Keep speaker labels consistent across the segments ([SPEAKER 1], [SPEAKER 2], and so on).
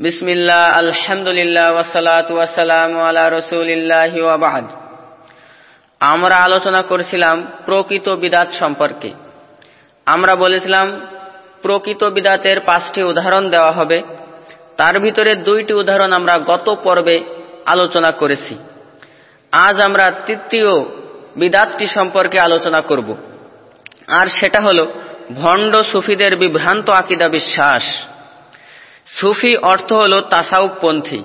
[SPEAKER 1] বিসমিল্লাহ, আলহামদুলিল্লাহ ওয়াসালাত ওয়াসালাম আলা রসুলিল্লাহ ওয়াবাদ আমরা আলোচনা করেছিলাম প্রকৃত বিদাত সম্পর্কে। আমরা বলেছিলাম প্রকৃত বিদাতের পাঁচটি উদাহরণ দেওয়া হবে। তার ভিতরে দুইটি উদাহরণ আমরা গত পর্বে আলোচনা করেছি। আজ আমরা তৃতীয় বিদাতটি সম্পর্কে আলোচনা করব। আর সেটা হল ভণ্ড সুফিদের বিভ্রান্ত আকিদা বিশ্বাস। সুফি অর্থ হল তাসাউপপন্থী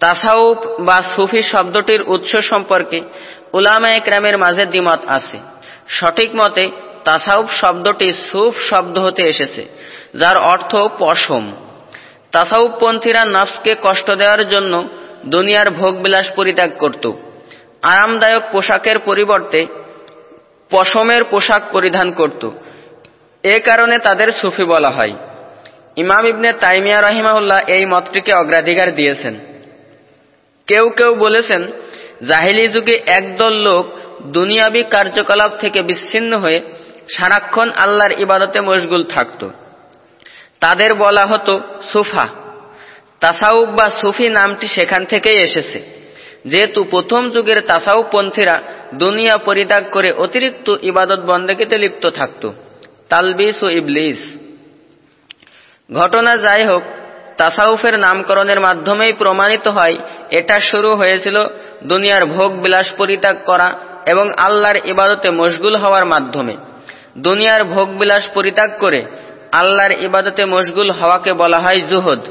[SPEAKER 1] তাসাউপ বা সুফি শব্দটির উৎস সম্পর্কে উলামা একরামের মাঝে দ্বিমত আছে। সঠিক মতে তাসাউপ শব্দটি সুফ শব্দ হতে এসেছে, যার অর্থ পশম। তাসাউপপন্থীরা নফসকে কষ্ট দেওয়ার জন্য দুনিয়ার ভোগবিলাস পরিত্যাগ করত। আরামদায়ক পোশাকের পরিবর্তে পশমের পোশাক পরিধান করত। এ কারণে তাদের সুফি বলা হয়। ইমাম ইবনে তাইমিয়া রহিমাউল্লাহ এই মতটিকে অগ্রাধিকার দিয়েছেন। কেউ কেউ বলেছেন, জাহিলি যুগে একদল লোক দুনিয়াবি কার্যকলাপ থেকে বিচ্ছিন্ন হয়ে সারাক্ষণ আল্লাহর ইবাদতে মশগুল থাকত। তাদের বলা হতো সুফা। তাসাউব বা সুফি নামটি সেখান থেকেই এসেছে। যেহেতু প্রথম যুগের তাসাউপন্থীরা দুনিয়া পরিত্যাগ করে অতিরিক্ত ইবাদত বন্দেকিতে লিপ্ত থাকত। তালবিস ও ইবলিস। ঘটনা যাই হোক, তাসাউফের নামকরণের মাধ্যমেই প্রমাণিত হয়, এটা শুরু হয়েছিল দুনিয়ার ভোগ বিলাস পরিত্যাগ করা এবং আল্লাহর ইবাদতে মশগুল হওয়ার মাধ্যমে। দুনিয়ার ভোগ বিলাস পরিত্যাগ করে আল্লাহর ইবাদতে মশগুল হওয়াকে বলা হয় জুহদ।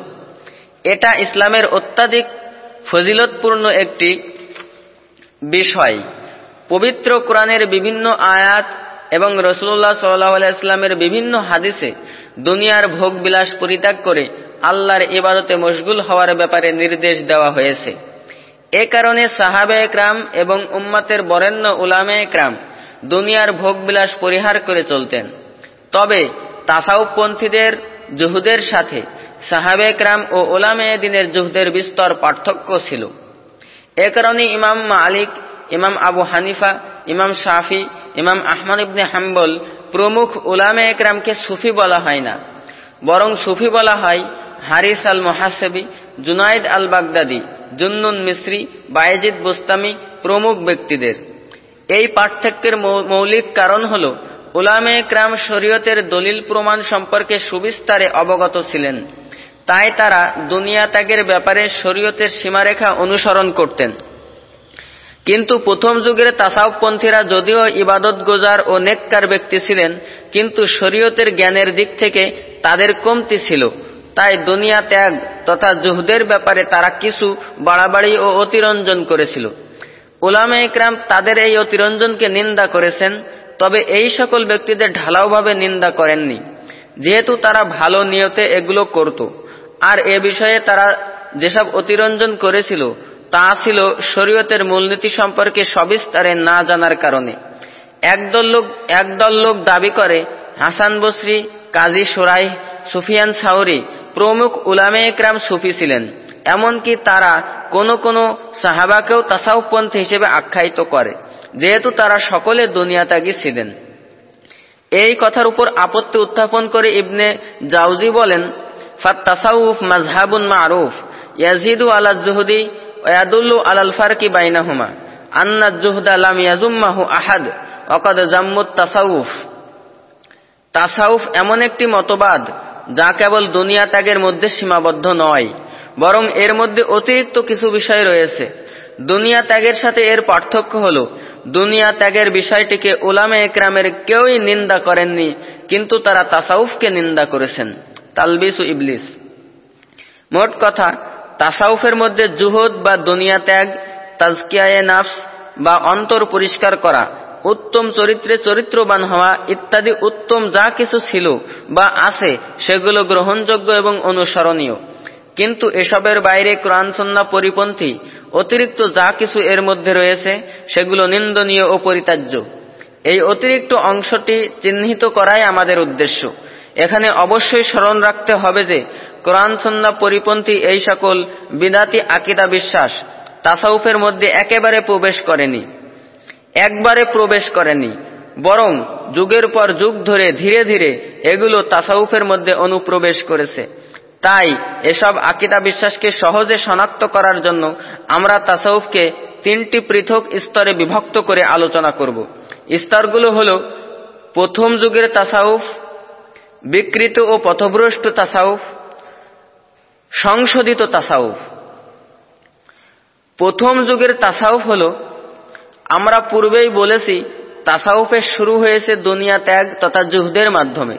[SPEAKER 1] এটা ইসলামের অত্যাধিক ফজিলতপূর্ণ একটি বিষয়। পবিত্র কোরআনের বিভিন্ন আয়াত এবং রসুল্লাহ সাল্লাহ ইসলামের বিভিন্ন হাদিসে দুনিয়ার ভোগ বিলাস পরিত্যাগ করে আল্লাহর ইবাদতে মশগুল হওয়ার ব্যাপারে নির্দেশ দেওয়া হয়েছে। এ কারণে সাহাবে একরাম এবং উম্মাতের বরেণ্য উলামে একরাম দুনিয়ার ভোগ বিলাস পরিহার করে চলতেন। তবে তাসাউপন্থীদের জুহুদের সাথে সাহাবে একরাম ও ওলামে দিনের জুহদের বিস্তর পার্থক্য ছিল। এ কারণে ইমাম মালিক, ইমাম আবু হানিফা, ইমাম শাফি ইমাম আহমদ ইবনে হাম্বল প্রমুখ উলামে একরামকে সুফি বলা হয় না। বরং সুফি বলা হয় হারিস আল মহাসেবি, জুনাইদ আল বাগদাদি, জুন্নুন মিশ্রি বায়েজিদ বুস্তামি প্রমুখ ব্যক্তিদের। এই পার্থক্যের মৌলিক কারণ হল, উলামে একরাম শরীয়তের দলিল প্রমাণ সম্পর্কে সুবিস্তারে অবগত ছিলেন। তাই তারা দুনিয়া ত্যাগের ব্যাপারে শরীয়তের সীমারেখা অনুসরণ করতেন। কিন্তু প্রথম যুগের তাসাউপপন্থীরা যদিও ইবাদত গোজার ও নেককার ব্যক্তি ছিলেন, কিন্তু শরীয়তের জ্ঞানের দিক থেকে তাদের কমতি ছিল। তাই দুনিয়া ত্যাগ তথা জুহদের ব্যাপারে তারা কিছু বাড়াবাড়ি ও অতিরঞ্জন করেছিল। উলামে ইকরাম তাদের এই অতিরঞ্জনকে নিন্দা করেছেন, তবে এই সকল ব্যক্তিদের ঢালাওভাবে নিন্দা করেননি। যেহেতু তারা ভালো নিয়তে এগুলো করত, আর এ বিষয়ে তারা যেসব অতিরঞ্জন করেছিল তা ছিল শরীয়তের মূলনীতি সম্পর্কে সবিস্তারে না জানার কারণে। একদল লোক একদল লোক দাবি করে, হাসান বসরি, কাজী সোরাই সুফিয়ান সাউরি প্রমুখ উলামে একরাম সুফি ছিলেন। এমনকি তারা কোন কোন সাহাবাকেও তাসাউপন্থী হিসেবে আখ্যায়িত করে, যেহেতু তারা সকলে দুনিয়াত্যাগী ছিলেন। এই কথার উপর আপত্তি উত্থাপন করে ইবনে জাউজি বলেন ফাত তাসাউফ মাজহাবুন মারুফ, ইয়াজিদু আলা জুহুদি আলাল বাইনাহুমা আন্না আহাদ তাসাউফ। তাসাউফ এমন একটি মতবাদ যা কেবল দুনিয়া ত্যাগের মধ্যে সীমাবদ্ধ নয়, বরং এর মধ্যে অতিরিক্ত কিছু বিষয় রয়েছে। দুনিয়া ত্যাগের সাথে এর পার্থক্য হল, দুনিয়া ত্যাগের বিষয়টিকে উলামে একরামের কেউই নিন্দা করেননি, কিন্তু তারা তাসাউফকে নিন্দা করেছেন। তালবিস ইবলিস। মোট কথা তাসাউফের মধ্যে জুহদ বা দুনিয়া ত্যাগ, তাজকিয়ায়ে নাফস বা অন্তর পরিষ্কার করা, উত্তম চরিত্রে চরিত্রবান হওয়া ইত্যাদি উত্তম যা কিছু ছিল বা আছে সেগুলো গ্রহণযোগ্য এবং অনুসরণীয়। কিন্তু এসবের বাইরে কোরআনসন্না পরিপন্থী অতিরিক্ত যা কিছু এর মধ্যে রয়েছে সেগুলো নিন্দনীয় ও পরিত্যাজ্য। এই অতিরিক্ত অংশটি চিহ্নিত করাই আমাদের উদ্দেশ্য। এখানে অবশ্যই স্মরণ রাখতে হবে যে কোরআন সন্না পরিপন্থী এই সকল বিদাতি আকিদা বিশ্বাস তাসাউফের মধ্যে একেবারে প্রবেশ করেনি, একবারে প্রবেশ করেনি। বরং যুগের পর যুগ ধরে ধীরে ধীরে এগুলো তাসাউফের মধ্যে অনুপ্রবেশ করেছে। তাই এসব আকিদা বিশ্বাসকে সহজে শনাক্ত করার জন্য আমরা তাসাউফকে তিনটি পৃথক স্তরে বিভক্ত করে আলোচনা করব। স্তরগুলো হল প্রথম যুগের তাসাউফ, বিকৃত ও পথভ্রষ্ট তাসাউফ সংশোধিত তাসাউফ। প্রথম যুগের তাসাউফ হল, আমরা পূর্বেই বলেছি তাসাউফের শুরু হয়েছে দুনিয়া ত্যাগ তথা জুহদের মাধ্যমে।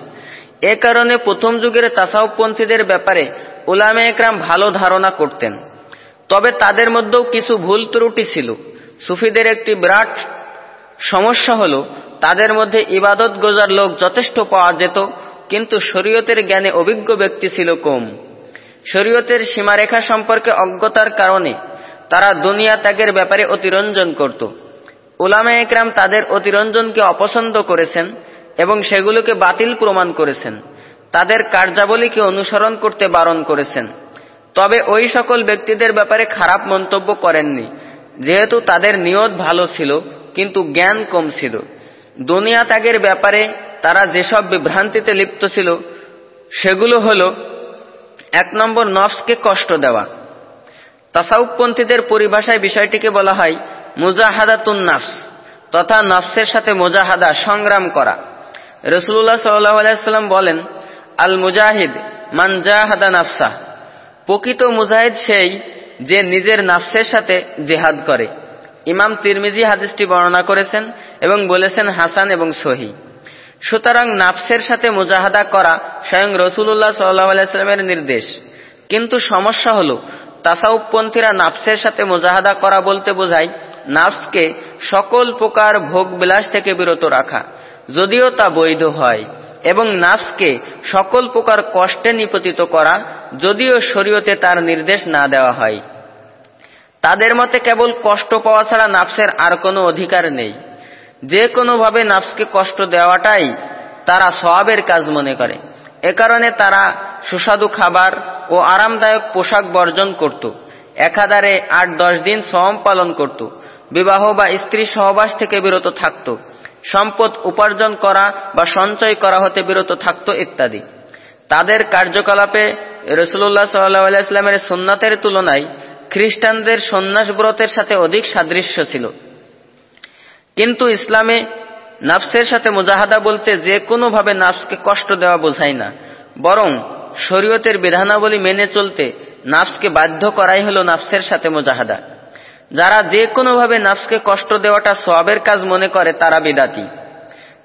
[SPEAKER 1] এ কারণে প্রথম যুগের তাসাউপপন্থীদের ব্যাপারে ওলামে একরাম ভালো ধারণা করতেন। তবে তাদের মধ্যেও কিছু ভুল ত্রুটি ছিল। সুফিদের একটি বিরাট সমস্যা হল, তাদের মধ্যে ইবাদত গোজার লোক যথেষ্ট পাওয়া যেত, কিন্তু শরীয়তের জ্ঞানে অভিজ্ঞ ব্যক্তি ছিল কম। শরীয়তের সীমারেখা সম্পর্কে অজ্ঞতার কারণে তারা দুনিয়া ত্যাগের ব্যাপারে অতিরঞ্জন করত। উলামা একরাম তাদের অতিরঞ্জনকে অপছন্দ করেছেন এবং সেগুলোকে বাতিল প্রমাণ করেছেন। তাদের কার্যাবলীকে অনুসরণ করতে বারণ করেছেন। তবে ওই সকল ব্যক্তিদের ব্যাপারে খারাপ মন্তব্য করেননি। যেহেতু তাদের নিয়ত ভালো ছিল, কিন্তু জ্ঞান কম ছিল। দুনিয়া ত্যাগের ব্যাপারে তারা যেসব বিভ্রান্তিতে লিপ্ত ছিল, সেগুলো হল এক নম্বর নফসকে কষ্ট দেওয়া। তাসাউপপন্থীদের পরিভাষায় বিষয়টিকে বলা হয় মুজাহাদাতুন নাফস তথা নফসের সাথে মুজাহাদা, সংগ্রাম করা। রসুল্লাহ সাল্লাহ বলেন, আল মুজাহিদ মানজাহাদা নাফসা। প্রকৃত মুজাহিদ সেই যে নিজের নাফসের সাথে জেহাদ করে। ইমাম তিরমিজি হাদিসটি বর্ণনা করেছেন এবং বলেছেন হাসান এবং সহি। সুতরাং নাফসের সাথে মুজাহাদা করা স্বয়ং রসুল্লাহ সাল্লাহ আলাইস্লামের নির্দেশ। কিন্তু সমস্যা হল তাসাউপপন্থীরা নাফসের সাথে মুজাহাদা করা বলতে বোঝায়, নাফসকে সকল প্রকার ভোগ বিলাস থেকে বিরত রাখা, যদিও তা বৈধ হয়, এবং নাফসকে সকল প্রকার কষ্টে নিপতিত করা, যদিও শরীয়তে তার নির্দেশ না দেওয়া হয়। তাদের মতে কেবল কষ্ট পাওয়া ছাড়া নাফসের আর কোনো অধিকার নেই। যে কোনোভাবে নাফসকে কষ্ট দেওয়াটাই তারা সবাবের কাজ মনে করে। এ কারণে তারা সুস্বাদু খাবার ও আরামদায়ক পোশাক বর্জন করত। একাধারে আট দশ দিন সম পালন করত। বিবাহ বা স্ত্রী সহবাস থেকে বিরত থাকত। সম্পদ উপার্জন করা বা সঞ্চয় করা হতে বিরত থাকত ইত্যাদি। তাদের কার্যকলাপে রসুল্লাহ সাল্লাহ ইসলামের সোননাথের তুলনায় খ্রিস্টানদের সন্ন্যাস ব্রতের সাথে অধিক সাদৃশ্য ছিল। কিন্তু ইসলামে নাফসের সাথে মুজাহাদা বলতে যে কোনোভাবে নাফসকে কষ্ট দেওয়া বোঝায় না, বরং শরীয়তের বিধানাবলী মেনে চলতে নাফসকে বাধ্য করাই হল নাফসের সাথে মুজাহাদা। যারা যে কোনোভাবে নাফসকে কষ্ট দেওয়াটা সবের কাজ মনে করে, তারা বিদাতি।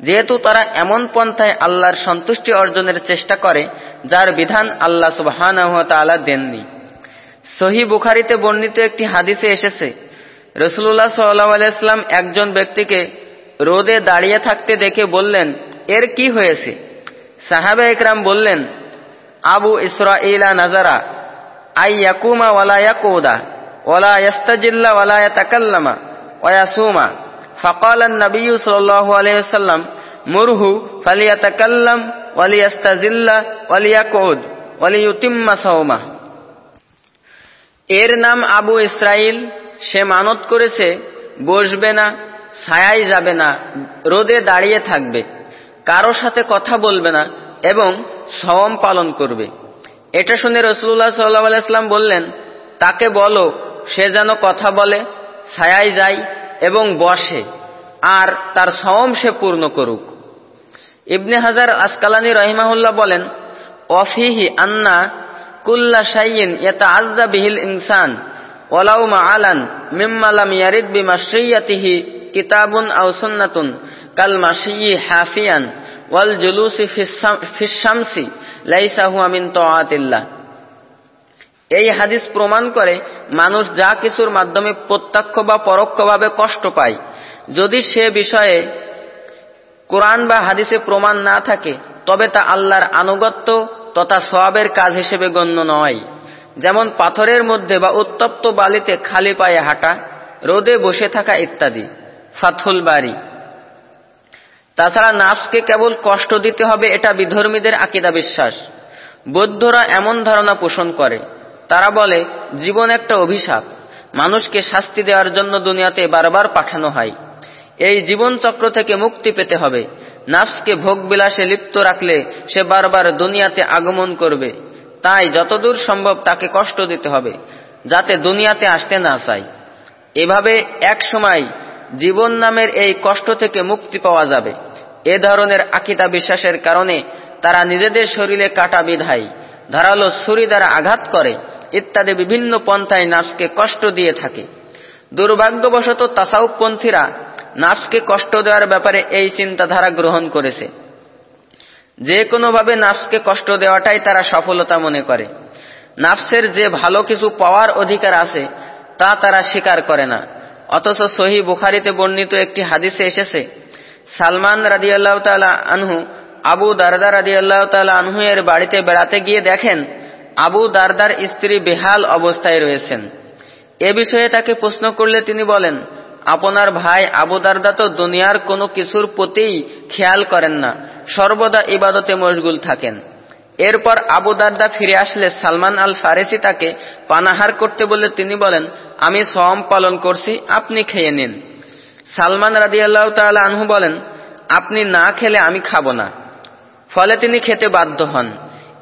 [SPEAKER 1] যেহেতু তারা এমন পন্থায় আল্লাহর সন্তুষ্টি অর্জনের চেষ্টা করে, যার বিধান আল্লাহ সুবাহান দেননি। সহি বুখারিতে বর্ণিত একটি হাদিসে এসেছে রসুল্লাহ সাল্লাহ আলাইসলাম একজন ব্যক্তিকে রোদে দাঁড়িয়ে থাকতে দেখে বললেন এর কি হয়েছে সাহাবে একরাম বললেন আবু ইসরা ইলা নাজারা আই ইয়াকুমা ওয়ালা ইয়াকুদা ওয়ালা ইয়াস্তাজিল্লা ওয়ালা ইয়াতাকাল্লামা ওয়াসুমা فقال النبي صلى الله عليه وسلم مره فليتكلم وليستزل وليقعد وليتم صومه এর নাম আবু ইসরাইল সে মানত করেছে, বসবে না, ছায়াই যাবে না, রোদে দাঁড়িয়ে থাকবে, কারও সাথে কথা বলবে না এবং সওম পালন করবে। এটা শুনে রসুল্লাহ সাল্লাহ আলাইসলাম বললেন, তাকে বলো, সে যেন কথা বলে, ছায়াই যায় এবং বসে, আর তার সওম সে পূর্ণ করুক। ইবনে হাজার আসকালানি রহিমাহুল্লাহ বলেন, অফিহি আন্না কুল্লা শাইন ইয়াতা আজ্জা বিহিল ইনসান। ওয়ালাউ মাআলান মিম্মা লাম ইয়ারিদ বিমাশরিয়াতিহি কিতাবুন আও সুন্নাতুন কাল মাশিয়ি হাফিয়ান ওয়াল জুলুসি ফিস শামসি লাইসা হুয়া মিন তাআতিল্লাহ এই হাদিস প্রমাণ করে মানুষ যা কিছুর মাধ্যমে প্রত্যক্ষ বা পরোক্ষভাবে কষ্ট পায়। যদি সে বিষয়ে কোরআন বা হাদিসে প্রমাণ না থাকে, তবে তা আল্লাহর আনুগত্য তথা সবের কাজ হিসেবে গণ্য নয়। যেমন পাথরের মধ্যে বা উত্তপ্ত বালিতে খালি পায়ে হাঁটা, রোদে বসে থাকা ইত্যাদি। ফাথুল বাড়ি তাছাড়া নাফসকে কেবল কষ্ট দিতে হবে, এটা বিধর্মীদের আকিদা বিশ্বাস। বৌদ্ধরা এমন ধারণা পোষণ করে। তারা বলে, জীবন একটা অভিশাপ। মানুষকে শাস্তি দেওয়ার জন্য দুনিয়াতে বারবার পাঠানো হয়। এই জীবন চক্র থেকে মুক্তি পেতে হবে। নাফসকে ভোগ বিলাসে লিপ্ত রাখলে সে বারবার দুনিয়াতে আগমন করবে। তাই যতদূর সম্ভব তাকে কষ্ট দিতে হবে, যাতে দুনিয়াতে আসতে না চায়। এভাবে এক সময় জীবন নামের এই কষ্ট থেকে মুক্তি পাওয়া যাবে। এ ধরনের আকিতা বিশ্বাসের কারণে তারা নিজেদের শরীরে কাটা বিধায়, ধারালো ছুরি দ্বারা আঘাত করে ইত্যাদি বিভিন্ন পন্থায় নাচকে কষ্ট দিয়ে থাকে। দুর্ভাগ্যবশত তাসাউপপন্থীরা নাচকে কষ্ট দেওয়ার ব্যাপারে এই চিন্তাধারা গ্রহণ করেছে। যে কোনোভাবে নাফসকে কষ্ট দেওয়াটাই তারা সফলতা মনে করে। নাফসের যে ভালো কিছু পাওয়ার অধিকার আছে, তা তারা স্বীকার করে না। অথচ সহি বুখারিতে বর্ণিত একটি হাদিসে এসেছে, সালমান রাদিয়াল্লাহ তালা আনহু, আবু দারদা রাদিয়াল্লাহ তালা আনহু এর বাড়িতে বেড়াতে গিয়ে দেখেন, আবু দারদার স্ত্রী বেহাল অবস্থায় রয়েছেন। এ বিষয়ে তাকে প্রশ্ন করলে তিনি বলেন আপনার ভাই আবু দারদা তো দুনিয়ার কোনো কিছুর প্রতিই খেয়াল করেন না। সর্বদা ইবাদতে মশগুল থাকেন। এরপর আবু দারদা ফিরে আসলে সালমান আল ফারেসি তাকে পানাহার করতে বলে তিনি বলেন, আমি সম পালন করছি, আপনি খেয়ে নিন। সালমান রাদিয়াল্লাহ তাল আনহু বলেন, আপনি না খেলে আমি খাব না। ফলে তিনি খেতে বাধ্য হন।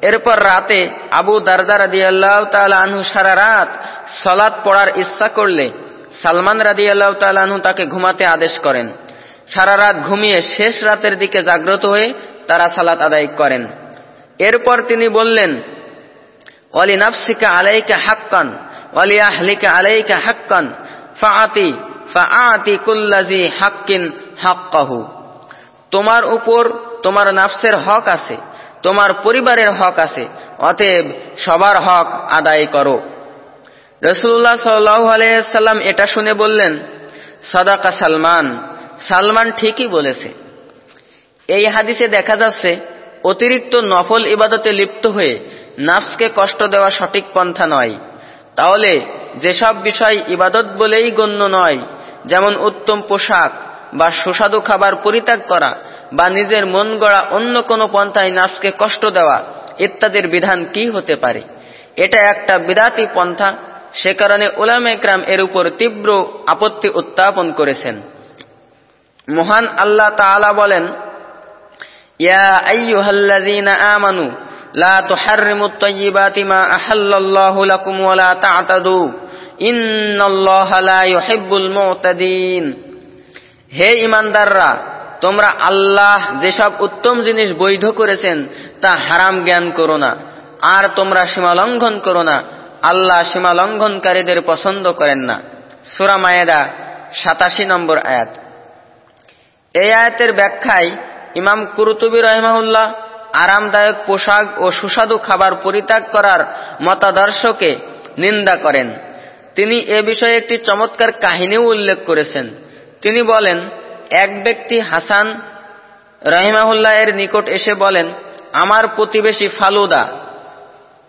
[SPEAKER 1] এরপর রাতে আবু দারদা রাদিয়াল্লাহ তাল আনহু সারা রাত সলাৎ পড়ার ইচ্ছা করলে সালমান রাদিয়াল্লাহ তাল আনহু তাকে ঘুমাতে আদেশ করেন। সারা রাত ঘুমিয়ে শেষ রাতের দিকে জাগ্রত হয়ে তারা সালাত আদায় করেন। এরপর তিনি বললেন অলি নাফসিকা আলাইকা হাক্কান অলি আহলিকা আলাইকা হাক্কান, ফাআতি ফাআতি কুল্লাজি হাক্কিন হাক্কাহু। তোমার উপর তোমার নাফসের হক আছে, তোমার পরিবারের হক আছে, অতএব সবার হক আদায় করো। রসুল্লাহ সাল্লাম এটা শুনে বললেন, সদাকা সালমান। সালমান ঠিকই বলেছে। এই হাদিসে দেখা যাচ্ছে, অতিরিক্ত নফল ইবাদতে লিপ্ত হয়ে নাফসকে কষ্ট দেওয়া সঠিক পন্থা নয়। তাহলে যেসব বিষয় ইবাদত বলেই গণ্য নয়, যেমন উত্তম পোশাক বা সুস্বাদু খাবার পরিত্যাগ করা বা নিজের মন গড়া অন্য কোনো পন্থায় নাফসকে কষ্ট দেওয়া, ইত্যাদির বিধান কি হতে পারে? এটা একটা বিদাতি পন্থা সে কারণে উলাম একরাম এর উপর তীব্র আপত্তি উত্থাপন করেছেন। মহান আল্লাহ তাআলা বলেন, ইয়া লা হে ইমানদাররা তোমরা আল্লাহ যেসব উত্তম জিনিস বৈধ করেছেন, তা হারাম জ্ঞান করো না, আর তোমরা সীমা লঙ্ঘন করো না। আল্লাহ সীমা লঙ্ঘনকারীদের পছন্দ করেন না। সুরা মায়েদা সাতাশি নম্বর আয়াত। এই আয়াতের ব্যাখ্যায় ইমাম কুরুতুবি রহমাউল্লাহ আরামদায়ক পোশাক ও সুস্বাদু খাবার পরিত্যাগ করার মতাদর্শকে নিন্দা করেন। তিনি এ বিষয়ে একটি চমৎকার কাহিনীও উল্লেখ করেছেন। তিনি বলেন, এক ব্যক্তি হাসান রহিমাহুল্লাহ এর নিকট এসে বলেন, আমার প্রতিবেশী ফালুদা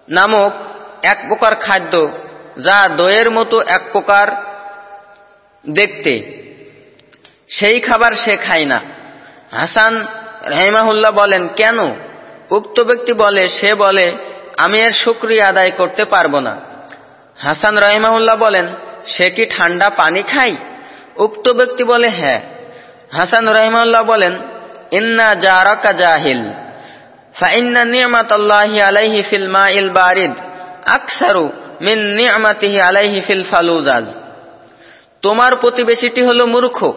[SPEAKER 1] নামক এক প্রকার খাদ্য যা দইয়ের মতো এক প্রকার দেখতে। সেই খাবার সে খায় না। হাসান রহিমাহুল্লাহ বলেন, কেন? উক্ত ব্যক্তি বলে, সে বলে, আমি এর শুক্রিয়া আদায় করতে পারব না। হাসান রহিমাহুল্লাহ বলেন, সে কি ঠান্ডা পানি খায়? উক্ত ব্যক্তি বলে হ্যাঁ। হাসান রহিমাল্লাহ বলেন, ইন্না জারাকা জাহিল, ফাইন্না নিয়ামাত আল্লাহি আলাইহি ফিল মাইল বারিদ। আকসারু মিন নিয়ামাতিহি আলাইহি ফিল ফালুজাজ। তোমার প্রতিবেশীটি হলো মূর্খ।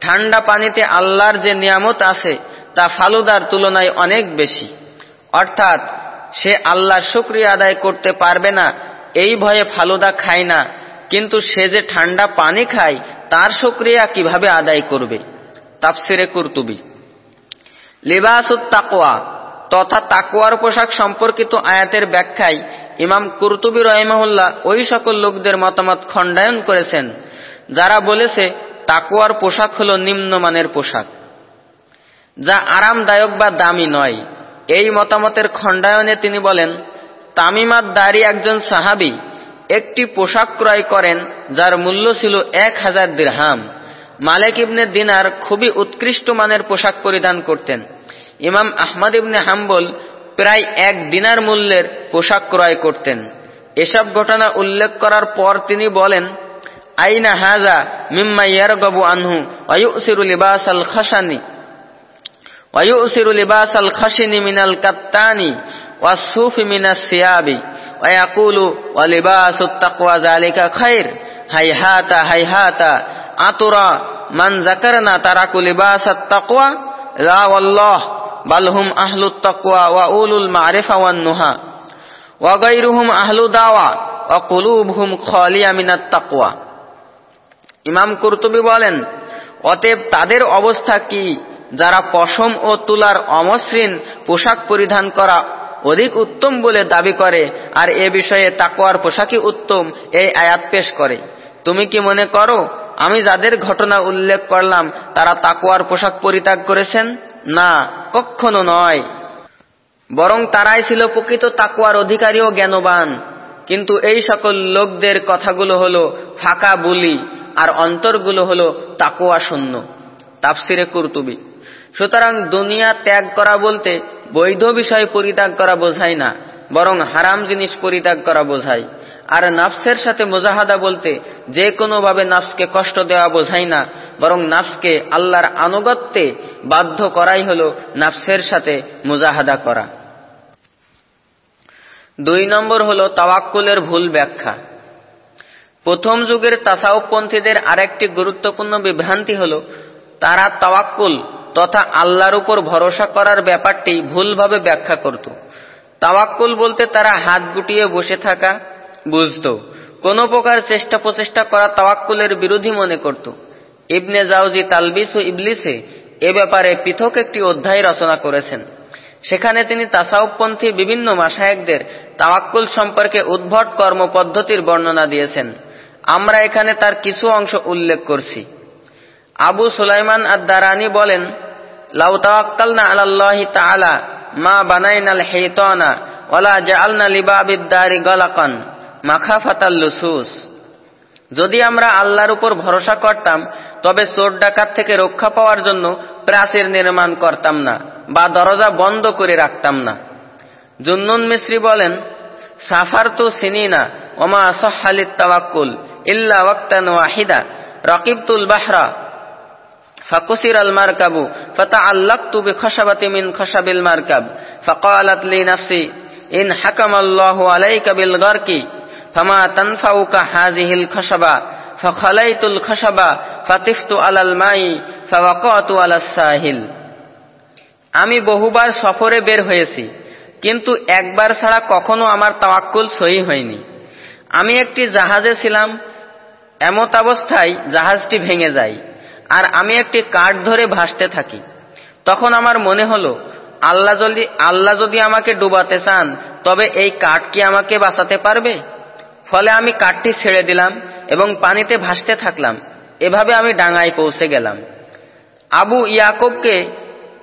[SPEAKER 1] ঠান্ডা পানিতে আল্লাহর যে নিয়ামত আছে, তা ফালুদার তুলনায় অনেক বেশি। অর্থাৎ, সে আল্লাহর শুক্রিয়া আদায় করতে পারবে না, এই ভয়ে ফালুদা খায় না। কিন্তু সে যে ঠান্ডা পানি খায়, তার শুক্রিয়া কীভাবে আদায় করবে? তাফসিরে কুরতুবি। লিবাসুত তাকোয়া তথা তাকুয়ার পোশাক সম্পর্কিত আয়াতের ব্যাখ্যায় ইমাম কুরতুবি রহিমাহুল্লাহ ওই সকল লোকদের মতামত খণ্ডায়ন করেছেন, যারা বলেছে তাকুয়ার পোশাক হল নিম্নমানের পোশাক, যা আরামদায়ক বা দামি নয়। এই মতামতের খণ্ডায়নে তিনি বলেন তামিমাদ দারি একজন সাহাবি একটি পোশাক ক্রয় করেন, যার মূল্য ছিল এক হাজার দিরহাম। মালেক ইবনে দিনার খুবই উৎকৃষ্ট মানের পোশাক পরিধান করতেন। ইমাম আহমদ ইবনে হাম্বল প্রায় এক দিনার মূল্যের পোশাক ক্রয় করতেন। এসব ঘটনা উল্লেখ করার পর তিনি বলেন, আইনা হাজা মিম্মা ইয়ারগবু আনহু অয়ুসিরু লিবাস খাসানি অয়ুসিরু লিবাস খাসিনি মিনাল কাত্তানি ওয়াসুফি মিনাস সিয়াবি অয়াকুলু ওয়া লিবাসুত তাকওয়া জালিকা খাইর, হাইহাতা হাইহাতা, আতুরা মান জাকারনা তারাকু লিবাস তাকওয়া, লা ওয়াল্লাহ বালহুম আহলু তকুয়া ওয়া উলুল মারেফা ওয়ান নুহা ওয়াগাইরুহুম আহলু দাওয়া অকুলুবহুম খলিয়া মিনাত তাকুয়া ইমাম কুরতুবি বলেন, অতএব তাদের অবস্থা কি? যারা পশম ও তুলার অমসৃণ পোশাক পরিধান করা অধিক উত্তম বলে দাবি করে, আর এ বিষয়ে তাকোয়ার পোশাকই উত্তম, এই আয়াত পেশ করে। তুমি কি মনে করো, আমি যাদের ঘটনা উল্লেখ করলাম, তারা তাকোয়ার পোশাক পরিত্যাগ করেছেন? না কখনো নয়। বরং তারাই ছিল প্রকৃত তাকুয়ার অধিকারী ও জ্ঞানবান। কিন্তু এই সকল লোকদের কথাগুলো হলো ফাঁকা বুলি, আর অন্তরগুলো হলো তাকুয়া শূন্য। তাফসিরে কুরতুবি। সুতরাং দুনিয়া ত্যাগ করা বলতে বৈধ বিষয় পরিত্যাগ করা বোঝায় না, বরং হারাম জিনিস পরিত্যাগ করা বোঝায়। আর নাফসের সাথে মোজাহাদা বলতে যে কোনোভাবে নাফসকে কষ্ট দেওয়া বোঝায় না, বরং নাফসকে আল্লাহর আনুগত্যে বাধ্য করাই হল নাফসের সাথে মোজাহাদা করা। দুই নম্বর হল তাওয়াক্কুলের ভুল ব্যাখ্যা। প্রথম যুগের তাসাউপন্থীদের আরেকটি গুরুত্বপূর্ণ বিভ্রান্তি হল, তারা তাওয়াক্কুল তথা আল্লাহর উপর ভরসা করার ব্যাপারটি ভুলভাবে ব্যাখ্যা করত। তাওয়াক্কুল বলতে তারা হাত গুটিয়ে বসে থাকা বুঝত। কোন প্রকার চেষ্টা প্রচেষ্টা করা তাওয়াক্কুলের বিরোধী মনে করত। ইবনে জাউজি তালবিস ও ইবলিসে এ ব্যাপারে পৃথক একটি অধ্যায় রচনা করেছেন। সেখানে তিনি তাসাউপন্থী বিভিন্ন মাসায়েকদের তাওয়াক্কুল সম্পর্কে উদ্ভট কর্মপদ্ধতির বর্ণনা দিয়েছেন। আমরা এখানে তার কিছু অংশ উল্লেখ করছি। আবু সুলাইমান আদারানি বলেন, লাউ তাওয়াক্কালনা আলাল্লাহি তাআলা মা বানাইনাল হেইতানা ওয়ালা জাআলনা লিবাবিদ্দারি গলাকান। মাখাফাতাল লুসুস যদি আমরা আল্লাহর উপর ভরসা করতাম তবে চোর ডাকাত থেকে রক্ষা পাওয়ার জন্য প্রাচীর নির্মাণ করতাম না বা দরজা বন্ধ করে রাখতাম না জুন্নুন মিশ্রি বলেন সাফার তো সিনিনা ওমা সহালিত তাওয়াক্কুল ইল্লা ওয়াক্তান ওয়াহিদা রকিবতুল বাহরা فكسر المركب فتعلقت بخشبة من خشب المركب فقالت لي نفسي إن حكم الله عليك بالغرق ফামা তানফাউকা হাজিহিল খসাবা ফাখালাইতুল খসাবা ফাতিফতু আলাল মাই, ফাওয়াকাতু আলাস সাহিল। আমি বহুবার সফরে বের হয়েছি, কিন্তু একবার ছাড়া কখনো আমার তাওয়াক্কুল সহি হয়নি। আমি একটি জাহাজে ছিলাম, এমত অবস্থায় জাহাজটি ভেঙে যায়, আর আমি একটি কাঠ ধরে ভাসতে থাকি। তখন আমার মনে হলো, আল্লাহ যদি আল্লাহ যদি আমাকে ডুবাতে চান, তবে এই কাঠ কি আমাকে বাঁচাতে পারবে? ফলে আমি কাঠটি ছেড়ে দিলাম এবং পানিতে ভাসতে থাকলাম। এভাবে আমি ডাঙায় পৌঁছে গেলাম। আবু ইয়াকুবকে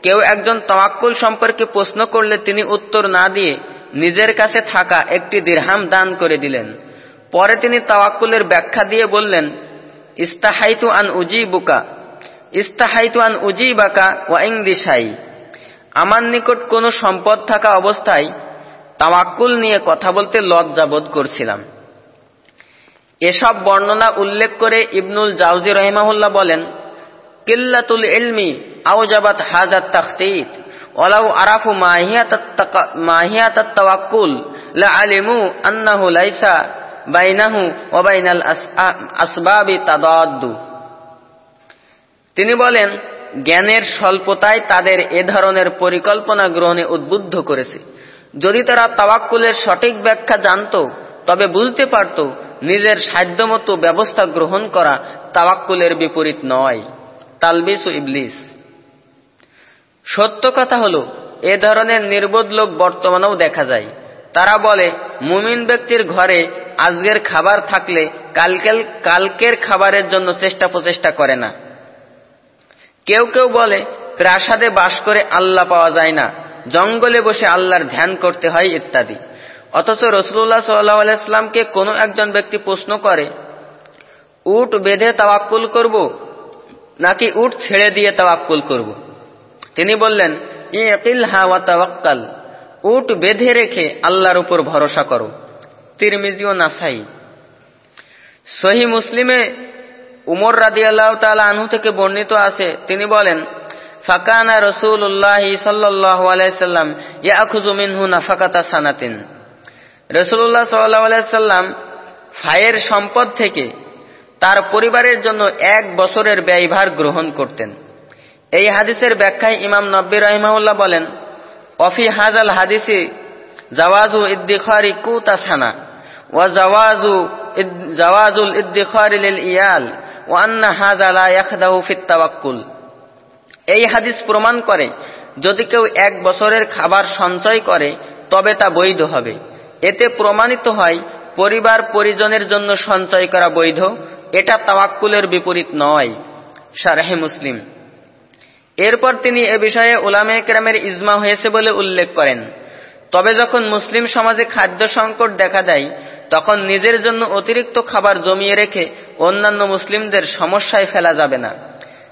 [SPEAKER 1] কেউ একজন তওয়াক্কুল সম্পর্কে প্রশ্ন করলে তিনি উত্তর না দিয়ে নিজের কাছে থাকা একটি দিরহাম দান করে দিলেন। পরে তিনি তাওয়াক্কুলের ব্যাখ্যা দিয়ে বললেন, ইস্তাহাইতু আন বুকা ইস্তাহাইতু আন বাকা ওয়াইং দিশাই আমার নিকট কোনো সম্পদ থাকা অবস্থায় তাওয়াক্কুল নিয়ে কথা বলতে লজ্জা বোধ করছিলাম। এসব বর্ণনা উল্লেখ করে ইবনুল জাউজি রহিমাহুল্লাহ বলেন, কিল্লাতুল ইলমি আউজাবাত হাজাত তাখতিত ওলাউ আরাফু মাহিয়াত তাওয়াক্কুল লা আলিমু আন্নাহু লাইসা বাইনাহু ওবাইনাল আসবাবি তাদাদ্দু। তিনি বলেন, জ্ঞানের স্বল্পতায় তাদের এ ধরনের পরিকল্পনা গ্রহণে উদ্বুদ্ধ করেছে। যদি তারা তাওয়াক্কুলের সঠিক ব্যাখ্যা জানত, তবে বুঝতে পারত নিজের সাধ্যমতো ব্যবস্থা গ্রহণ করা তাওয়াক্কুলের বিপরীত নয়। তালবিস ও ইবলিস। সত্য কথা হল, এ ধরনের নির্বোধ লোক বর্তমানেও দেখা যায়। তারা বলে, মুমিন ব্যক্তির ঘরে আজকের খাবার থাকলে কালকেল, কালকের খাবারের জন্য চেষ্টা প্রচেষ্টা করে না। কেউ কেউ বলে, প্রাসাদে বাস করে আল্লাহ পাওয়া যায় না, জঙ্গলে বসে আল্লাহর ধ্যান করতে হয় ইত্যাদি। অথচ রসুল্লাহ সাল্লাহ আলাইসলামকে কোনো একজন ব্যক্তি প্রশ্ন করে, উট বেঁধে তাওয়াক্কুল করব নাকি উট ছেড়ে দিয়ে তাওয়াক্কুল করব? তিনি বললেন ইকিল হা ওয়া তাওয়াক্কাল, উট বেঁধে রেখে আল্লাহর উপর ভরসা করো। তিরমিজি ও নাসাই। সহি মুসলিমে উমর রাদি আল্লাহ তালা আনহু থেকে বর্ণিত আছে, তিনি বলেন, ফাকানা রসুল্লাহ সাল্লাহ আলাইসাল্লাম ইয়াখুজু মিনহু নাফাকাতা সানাতিন। রসুল্লাহ সাল্লাহ আলাইসাল্লাম ফায়ের সম্পদ থেকে তার পরিবারের জন্য এক বছরের ব্যয়ভার গ্রহণ করতেন। এই হাদিসের ব্যাখ্যায় ইমাম নব্বী রহিমাউল্লাহ বলেন, অফি হাজাল হাদিসি জাওয়াজু ইদ্দিখারি কুতাসানা ওয়া জাওয়াজু জাওয়াজুল ইদ্দিখারি লিল ইয়াল ওয়া আন্না হাযা লা ইয়াখদাহু ফিত তাওয়াক্কুল। এই হাদিস প্রমাণ করে, যদি কেউ এক বছরের খাবার সঞ্চয় করে, তবে তা বৈধ হবে। এতে প্রমাণিত হয় পরিবার পরিজনের জন্য সঞ্চয় করা বৈধ, এটা তাওয়াক্কুলের বিপরীত নয় সারাহে মুসলিম। এরপর তিনি এ বিষয়ে উলামে কেরামের ইজমা হয়েছে বলে উল্লেখ করেন। তবে যখন মুসলিম সমাজে খাদ্য সংকট দেখা দেয়, তখন নিজের জন্য অতিরিক্ত খাবার জমিয়ে রেখে অন্যান্য মুসলিমদের সমস্যায় ফেলা যাবে না।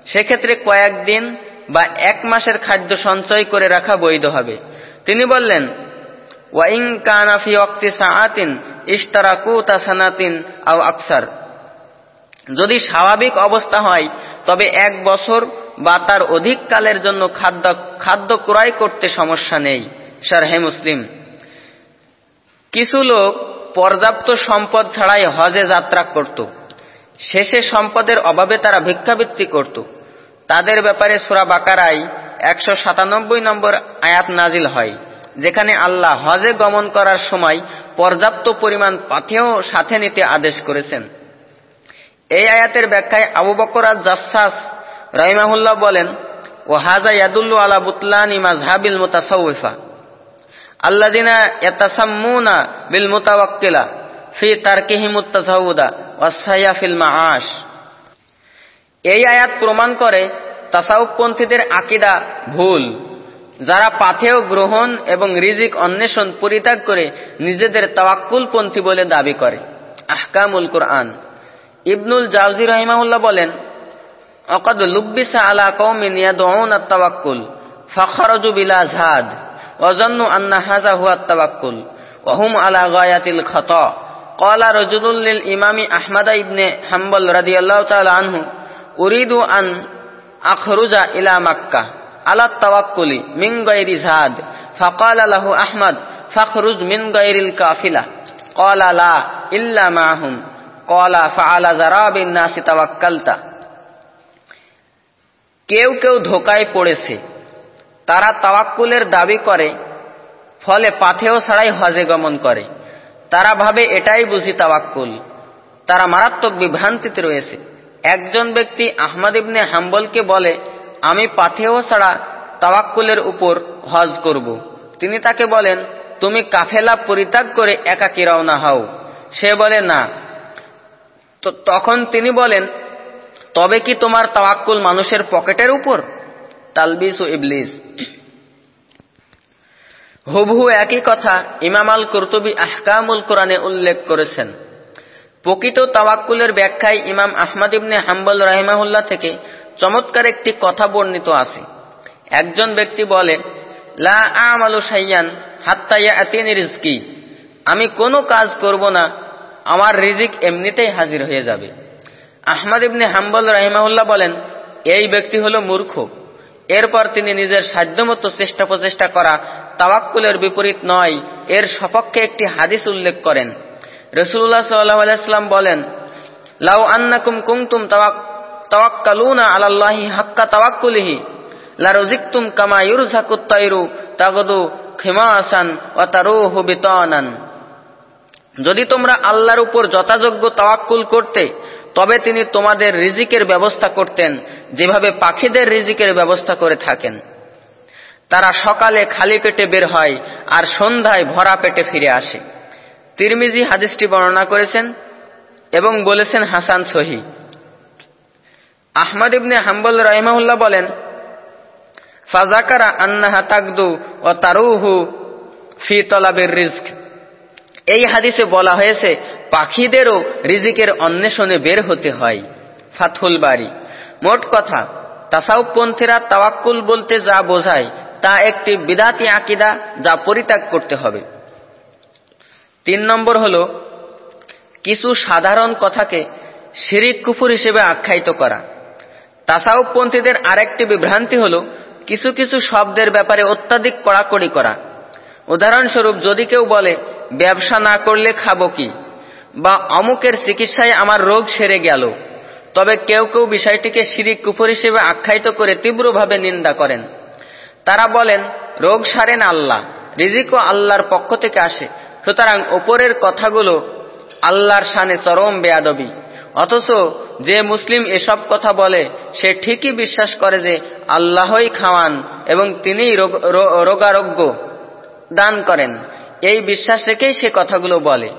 [SPEAKER 1] সেক্ষেত্রে কয়েকদিন বা এক মাসের খাদ্য সঞ্চয় করে রাখা বৈধ হবে। তিনি বললেন ওয়াইং কানাফি অক্তি সাআতিন তাসানাতিন আও আকসার। যদি স্বাভাবিক অবস্থা হয়, তবে এক বছর বা তার অধিক কালের জন্য খাদ্য খাদ্য ক্রয় করতে সমস্যা নেই হে মুসলিম। কিছু লোক পর্যাপ্ত সম্পদ ছাড়াই হজে যাত্রা করত। শেষে সম্পদের অভাবে তারা ভিক্ষাবৃত্তি করত। তাদের ব্যাপারে সুরা বাকারাই একশো সাতানব্বই নম্বর আয়াত নাজিল হয়। যেখানে আল্লাহ হজে গমন করার সময় পর্যাপ্ত পরিমাণ পাথেও সাথে নিতে আদেশ করেছেন। এই আয়াতের ব্যাখ্যায় আবু বকর জাসাস রহিমাহুল্লাহ বলেন ও হাজা ইয়াদুল্লু আলা বুতলানি মাজহাবিল মুতাসাউফা আল্লাদিনা ইয়াতাসাম্মুনা বিল মুতাওয়াক্কিলা ফি তারকিহিম মুত্তাসাউদা ওয়াসাইয়া ফিল মাআশ। এই আয়াত প্রমাণ করে তাসাউপপন্থীদের আকিদা ভুল। যারা পাথেও গ্রহণ এবং রিজিক অন্বেষণ পরিত্যাগ করে নিজেদের তাওয়াক্কুলপন্থী বলে দাবি করে আহকামুল কোরআন ইবনুল জাউজি রহিমাহুল্লাহ বলেন অকদ লুব্বিসা আলা কৌমিন ইয়াদউন আত-তাওয়াক্কুল ফাখরাজু বিলা জাদ ওয়াজান্নু আন্না হাযা হুয়া আত-তাওয়াক্কুল ওয়া হুম আলা গায়াতিল খাতা قال رجل للإمام أحمد بن حنبل رضي الله تعالى عنه أريد أن أخرج إلى مكة على التوكل من غير زاد فقال له أحمد فاخرج من غير الكافلة قال لا إلا معهم قال فعلى زراب الناس توكلت কেউ কেউ ধোকায় পড়েছে তারা তাওয়াক্কুলের দাবি করে ফলে পাথেও ছাড়াই হজে গমন করে তারা ভাবে এটাই বুঝি তাওয়াক্কুল তারা মারাত্মক বিভ্রান্তিতে রয়েছে একজন ব্যক্তি আহমদ ইবনে হাম্বলকে বলে আমি পাথেও ছাড়া তাওয়াক্কুলের উপর হজ করব। তিনি তাকে বলেন, তুমি কাফেলা পরিত্যাগ করে একাকি রওনা হও। সে বলে, না। তো তখন তিনি বলেন, তবে কি তোমার তাওয়াক্কুল মানুষের পকেটের উপর? তালবিস ও ইবলিস। হুবহু একই কথা ইমাম আল কর্তুবী আহকামুল কোরআনে উল্লেখ করেছেন। প্রকৃত তাওয়াক্কুলের ব্যাখ্যায় ইমাম আহমদ ইবনে হাম্বল রাহিমাহুল্লাহ থেকে চমৎকার একটি কথা বর্ণিত আছে। একজন ব্যক্তি বলে, লা সাইয়ান আমি কোনো কাজ করব না, আমার রিজিক এমনিতেই হাজির হয়ে যাবে। আহমদ ইবনে হাম্বল রাহিমাহুল্লাহ বলেন, এই ব্যক্তি হল মূর্খ। এরপর তিনি নিজের সাধ্যমতো চেষ্টা প্রচেষ্টা করা তাওয়াক্কুলের বিপরীত নয়। এর সপক্ষে একটি হাদিস উল্লেখ করেন। রসুল্লাহ সাল্লাম বলেন, লাউ আন্নাকুম কুমতুম হাক্কা তাওয়াক্কুলিহি যদি তোমরা আল্লাহর উপর যথাযোগ্য তাওয়াক্কুল করতে, তবে তিনি তোমাদের রিজিকের ব্যবস্থা করতেন, যেভাবে পাখিদের রিজিকের ব্যবস্থা করে থাকেন। তারা সকালে খালি পেটে বের হয় আর সন্ধ্যায় ভরা পেটে ফিরে আসে। তিরমিজি হাদিসটি বর্ণনা করেছেন এবং বলেছেন হাসান সহি। আহমদ ইবনে হাম্বল রহিমাহুল্লাহ বলেন ফাজাকারা আন্নাহা তাকদু ও তারুহু ফি তলাবের রিস্ক এই হাদিসে বলা হয়েছে, পাখিদেরও রিজিকের অন্বেষণে বের হতে হয়। ফাথুল বাড়ি মোট কথা তাসাউপন্থীরা তাওয়াক্কুল বলতে যা বোঝায়, তা একটি বিদাতি আকিদা যা পরিত্যাগ করতে হবে। তিন নম্বর হল, কিছু সাধারণ কথাকে শিরিক কুফুর হিসেবে আখ্যায়িত করা। তাসাউপন্থীদের আরেকটি বিভ্রান্তি হল কিছু কিছু শব্দের ব্যাপারে অত্যাধিক কড়াকড়ি করা। উদাহরণস্বরূপ, যদি কেউ বলে, ব্যবসা না করলে খাব কি? বা, অমুকের চিকিৎসায় আমার রোগ সেরে গেল। তবে কেউ কেউ বিষয়টিকে শিরিক কুফর হিসেবে আখ্যায়িত করে তীব্রভাবে নিন্দা করেন। তারা বলেন, রোগ সারেন আল্লাহ, রিজিকও আল্লাহর পক্ষ থেকে আসে। সুতরাং ওপরের কথাগুলো আল্লাহর সানে চরম বেয়াদবি। অথচ যে মুসলিম এসব কথা বলে, সে ঠিকই বিশ্বাস করে যে আল্লাহই খাওয়ান এবং তিনিই রোগারোগ্য দান করেন। এই বিশ্বাস রেখেই সে কথাগুলো বলে।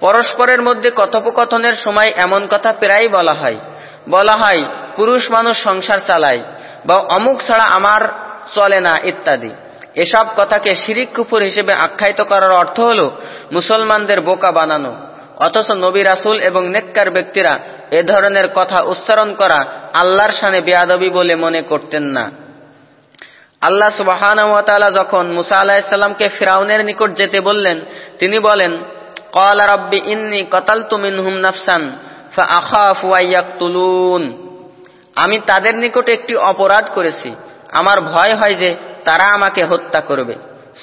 [SPEAKER 1] পরস্পরের মধ্যে কথোপকথনের সময় এমন কথা প্রায় বলা হয়। বলা হয়, পুরুষ মানুষ সংসার চালায় বা অমুক ছাড়া আমার চলে না, ইত্যাদি। এসব কথাকে শিরিক কুপুর হিসেবে আখ্যায়িত করার অর্থ হল, মুসলমানদের বোকা বানানো। অথচ নবী রাসুল এবং নেককার ব্যক্তিরা এ ধরনের কথা উচ্চারণ করা আল্লাহর সানে বেয়াদবি বলে মনে করতেন না। আল্লাহ সুবাহান যখন মুসা আলাহিসাল্লামকে ফিরাউনের নিকট যেতে বললেন, তিনি বলেন কল রব্বি ইন্নি কতাল তুমিন হুম নাফসান আমি তাদের নিকট একটি অপরাধ করেছি। আমার ভয় হয় যে তারা আমাকে হত্যা করবে।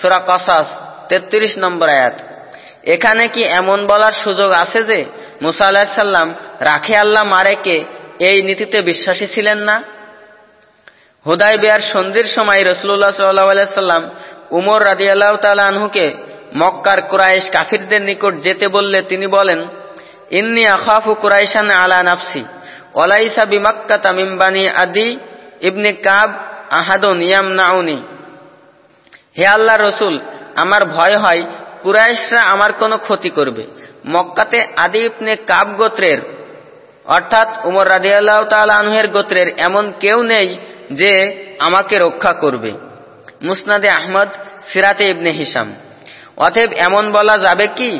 [SPEAKER 1] সোরা কসাস তেত্রিশ নম্বর আয়াত। এখানে কি এমন বলার সুযোগ আছে যে মুসা আলাহিসাল্লাম রাখে আল্লাহ মারেকে এই নীতিতে বিশ্বাসী ছিলেন না? হুদাই বিয়ার সন্ধির সময় রসুল্লাহ সাল্লাম উমর রাজি আল্লাহ আনহুকে মক্কার কুরাইশ কাফিরদের নিকট যেতে বললে তিনি বলেন, ইন্নি আখাফু কুরাইশান আলা নাফসি ওলাইসা বিমাক্কা তামিমবানি আদি ইবনে কাব আহাদুন ইয়াম নাউনি হে আল্লাহ রসুল, আমার ভয় হয় কুরাইশরা আমার কোনো ক্ষতি করবে। মক্কাতে আদি ইবনে কাব গোত্রের, অর্থাৎ উমর রাজিয়াল্লাহ তালহের গোত্রের এমন কেউ নেই যে আমাকে রক্ষা করবে। মুসনাদে আহমদ, সিরাতে ইবনে হিসাম অতএব এমন বলা যাবে কি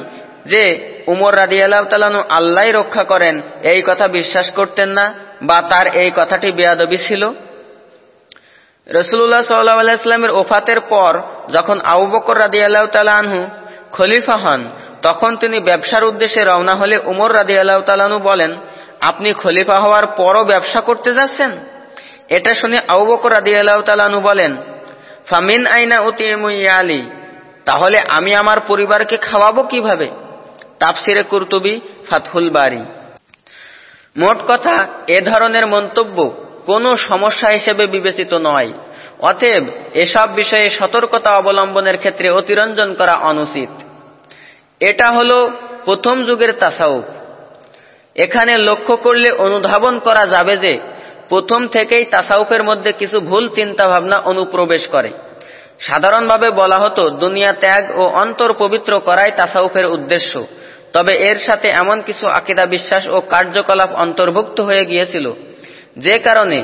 [SPEAKER 1] যে, উমর রাজিয়াল্লাহ তালানু আল্লাহ রক্ষা করেন, এই কথা বিশ্বাস করতেন না বা তার এই কথাটি বেয়াদবি ছিল। রসুল্লাহ সাল্লাহামের ওফাতের পর যখন আউ বকর রাদি আল্লাহ তালাহু খলিফা হন, তখন তিনি ব্যবসার উদ্দেশ্যে রওনা হলে উমর রাদি আল্লাহ তালানু বলেন, আপনি খলিফা হওয়ার পরও ব্যবসা করতে যাচ্ছেন? এটা শুনে আউ বকর রাদি আল্লাহ তালানু বলেন, ফামিন আইনা আলী তাহলে আমি আমার পরিবারকে খাওয়াবো কীভাবে? তাপসিরে কুরতুবি ফাতহুল বাড়ি মোট কথা, এ ধরনের মন্তব্য কোনো সমস্যা হিসেবে বিবেচিত নয়। অতএব এসব বিষয়ে সতর্কতা অবলম্বনের ক্ষেত্রে অতিরঞ্জন করা অনুচিত। এটা হল প্রথম যুগের তাসাউফ। এখানে লক্ষ্য করলে অনুধাবন করা যাবে যে প্রথম থেকেই তাসাউফের মধ্যে কিছু ভুল চিন্তাভাবনা অনুপ্রবেশ করে। সাধারণভাবে বলা হতো, দুনিয়া ত্যাগ ও অন্তর পবিত্র করাই তাসাউফের উদ্দেশ্য। তবে এর সাথে এমন কিছু আকিদা বিশ্বাস ও কার্যকলাপ অন্তর্ভুক্ত হয়ে গিয়েছিল, যে কারণে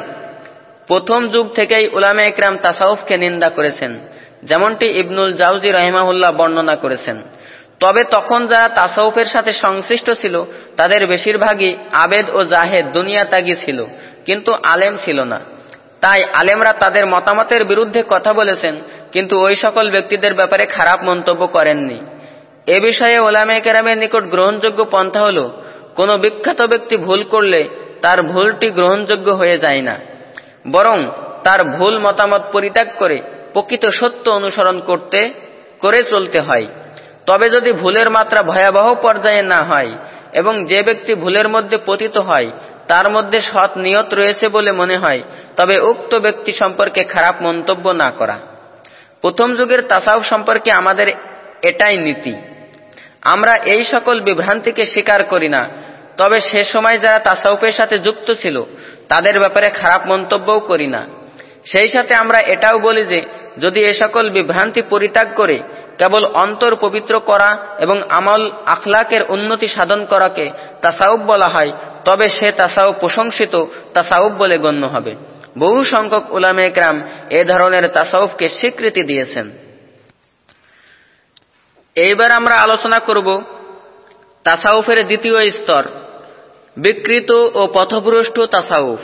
[SPEAKER 1] প্রথম যুগ থেকেই উলামে একরাম তাসাউফকে নিন্দা করেছেন, যেমনটি ইবনুল জাউজি রহিমাহুল্লাহ বর্ণনা করেছেন। তবে তখন যারা তাসাউফের সাথে সংশ্লিষ্ট ছিল, তাদের বেশিরভাগই আবেদ ও জাহেদ দুনিয়া ত্যাগী ছিল, কিন্তু আলেম ছিল না। তাই আলেমরা তাদের মতামতের বিরুদ্ধে কথা বলেছেন, কিন্তু ওই সকল ব্যক্তিদের ব্যাপারে খারাপ মন্তব্য করেননি। এ বিষয়ে ওলামে কেরামের নিকট গ্রহণযোগ্য পন্থা হল, কোন বিখ্যাত ব্যক্তি ভুল করলে তার ভুলটি গ্রহণযোগ্য হয়ে যায় না। বরং তার ভুল মতামত পরিত্যাগ করে প্রকৃত সত্য অনুসরণ করতে, করে চলতে হয়। তবে যদি ভুলের মাত্রা ভয়াবহ পর্যায়ে না হয় এবং যে ব্যক্তি ভুলের মধ্যে পতিত হয়, তার মধ্যে সৎ নিয়ত রয়েছে বলে মনে হয়, তবে উক্ত ব্যক্তি সম্পর্কে খারাপ মন্তব্য না করা। প্রথম যুগের তাসাউ সম্পর্কে আমাদের এটাই নীতি। আমরা এই সকল বিভ্রান্তিকে স্বীকার করি না, তবে সে সময় যারা তাসাউফের সাথে যুক্ত ছিল তাদের ব্যাপারে খারাপ মন্তব্যও করি না। সেই সাথে আমরা এটাও বলি যে, যদি এ সকল বিভ্রান্তি পরিত্যাগ করে কেবল অন্তর পবিত্র করা এবং আমল আখলাকের উন্নতি সাধন করাকে তাসাউব বলা হয়, তবে সে তাসাউ প্রশংসিত, তাসাউব বলে গণ্য হবে। বহু সংখ্যক উলামে একরাম এ ধরনের তাসাউফকে স্বীকৃতি দিয়েছেন। এইবার আমরা আলোচনা করব তাসাউফের দ্বিতীয় স্তর। বিকৃত ও পথভ্রষ্ট তাসাউফ।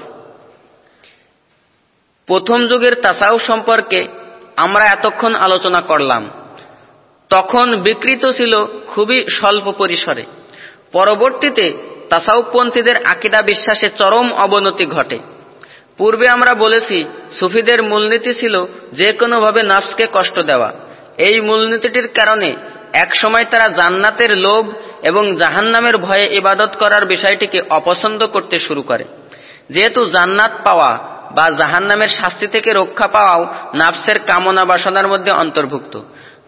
[SPEAKER 1] প্রথম যুগের তাসাউফ সম্পর্কে আমরা এতক্ষণ আলোচনা করলাম। তখন বিকৃত ছিল খুবই স্বল্প পরিসরে। পরবর্তীতে তাসাউপপন্থীদের আকিদা বিশ্বাসে চরম অবনতি ঘটে। পূর্বে আমরা বলেছি, সুফিদের মূলনীতি ছিল যে কোনোভাবে নফসকে কষ্ট দেওয়া। এই মূলনীতিটির কারণে একসময় তারা জান্নাতের লোভ এবং জাহান্নামের ভয়ে ইবাদত করার বিষয়টিকে অপছন্দ করতে শুরু করে। যেহেতু জান্নাত পাওয়া বা জাহান্নামের শাস্তি থেকে রক্ষা পাওয়াও নাফসের কামনা বাসনার মধ্যে অন্তর্ভুক্ত।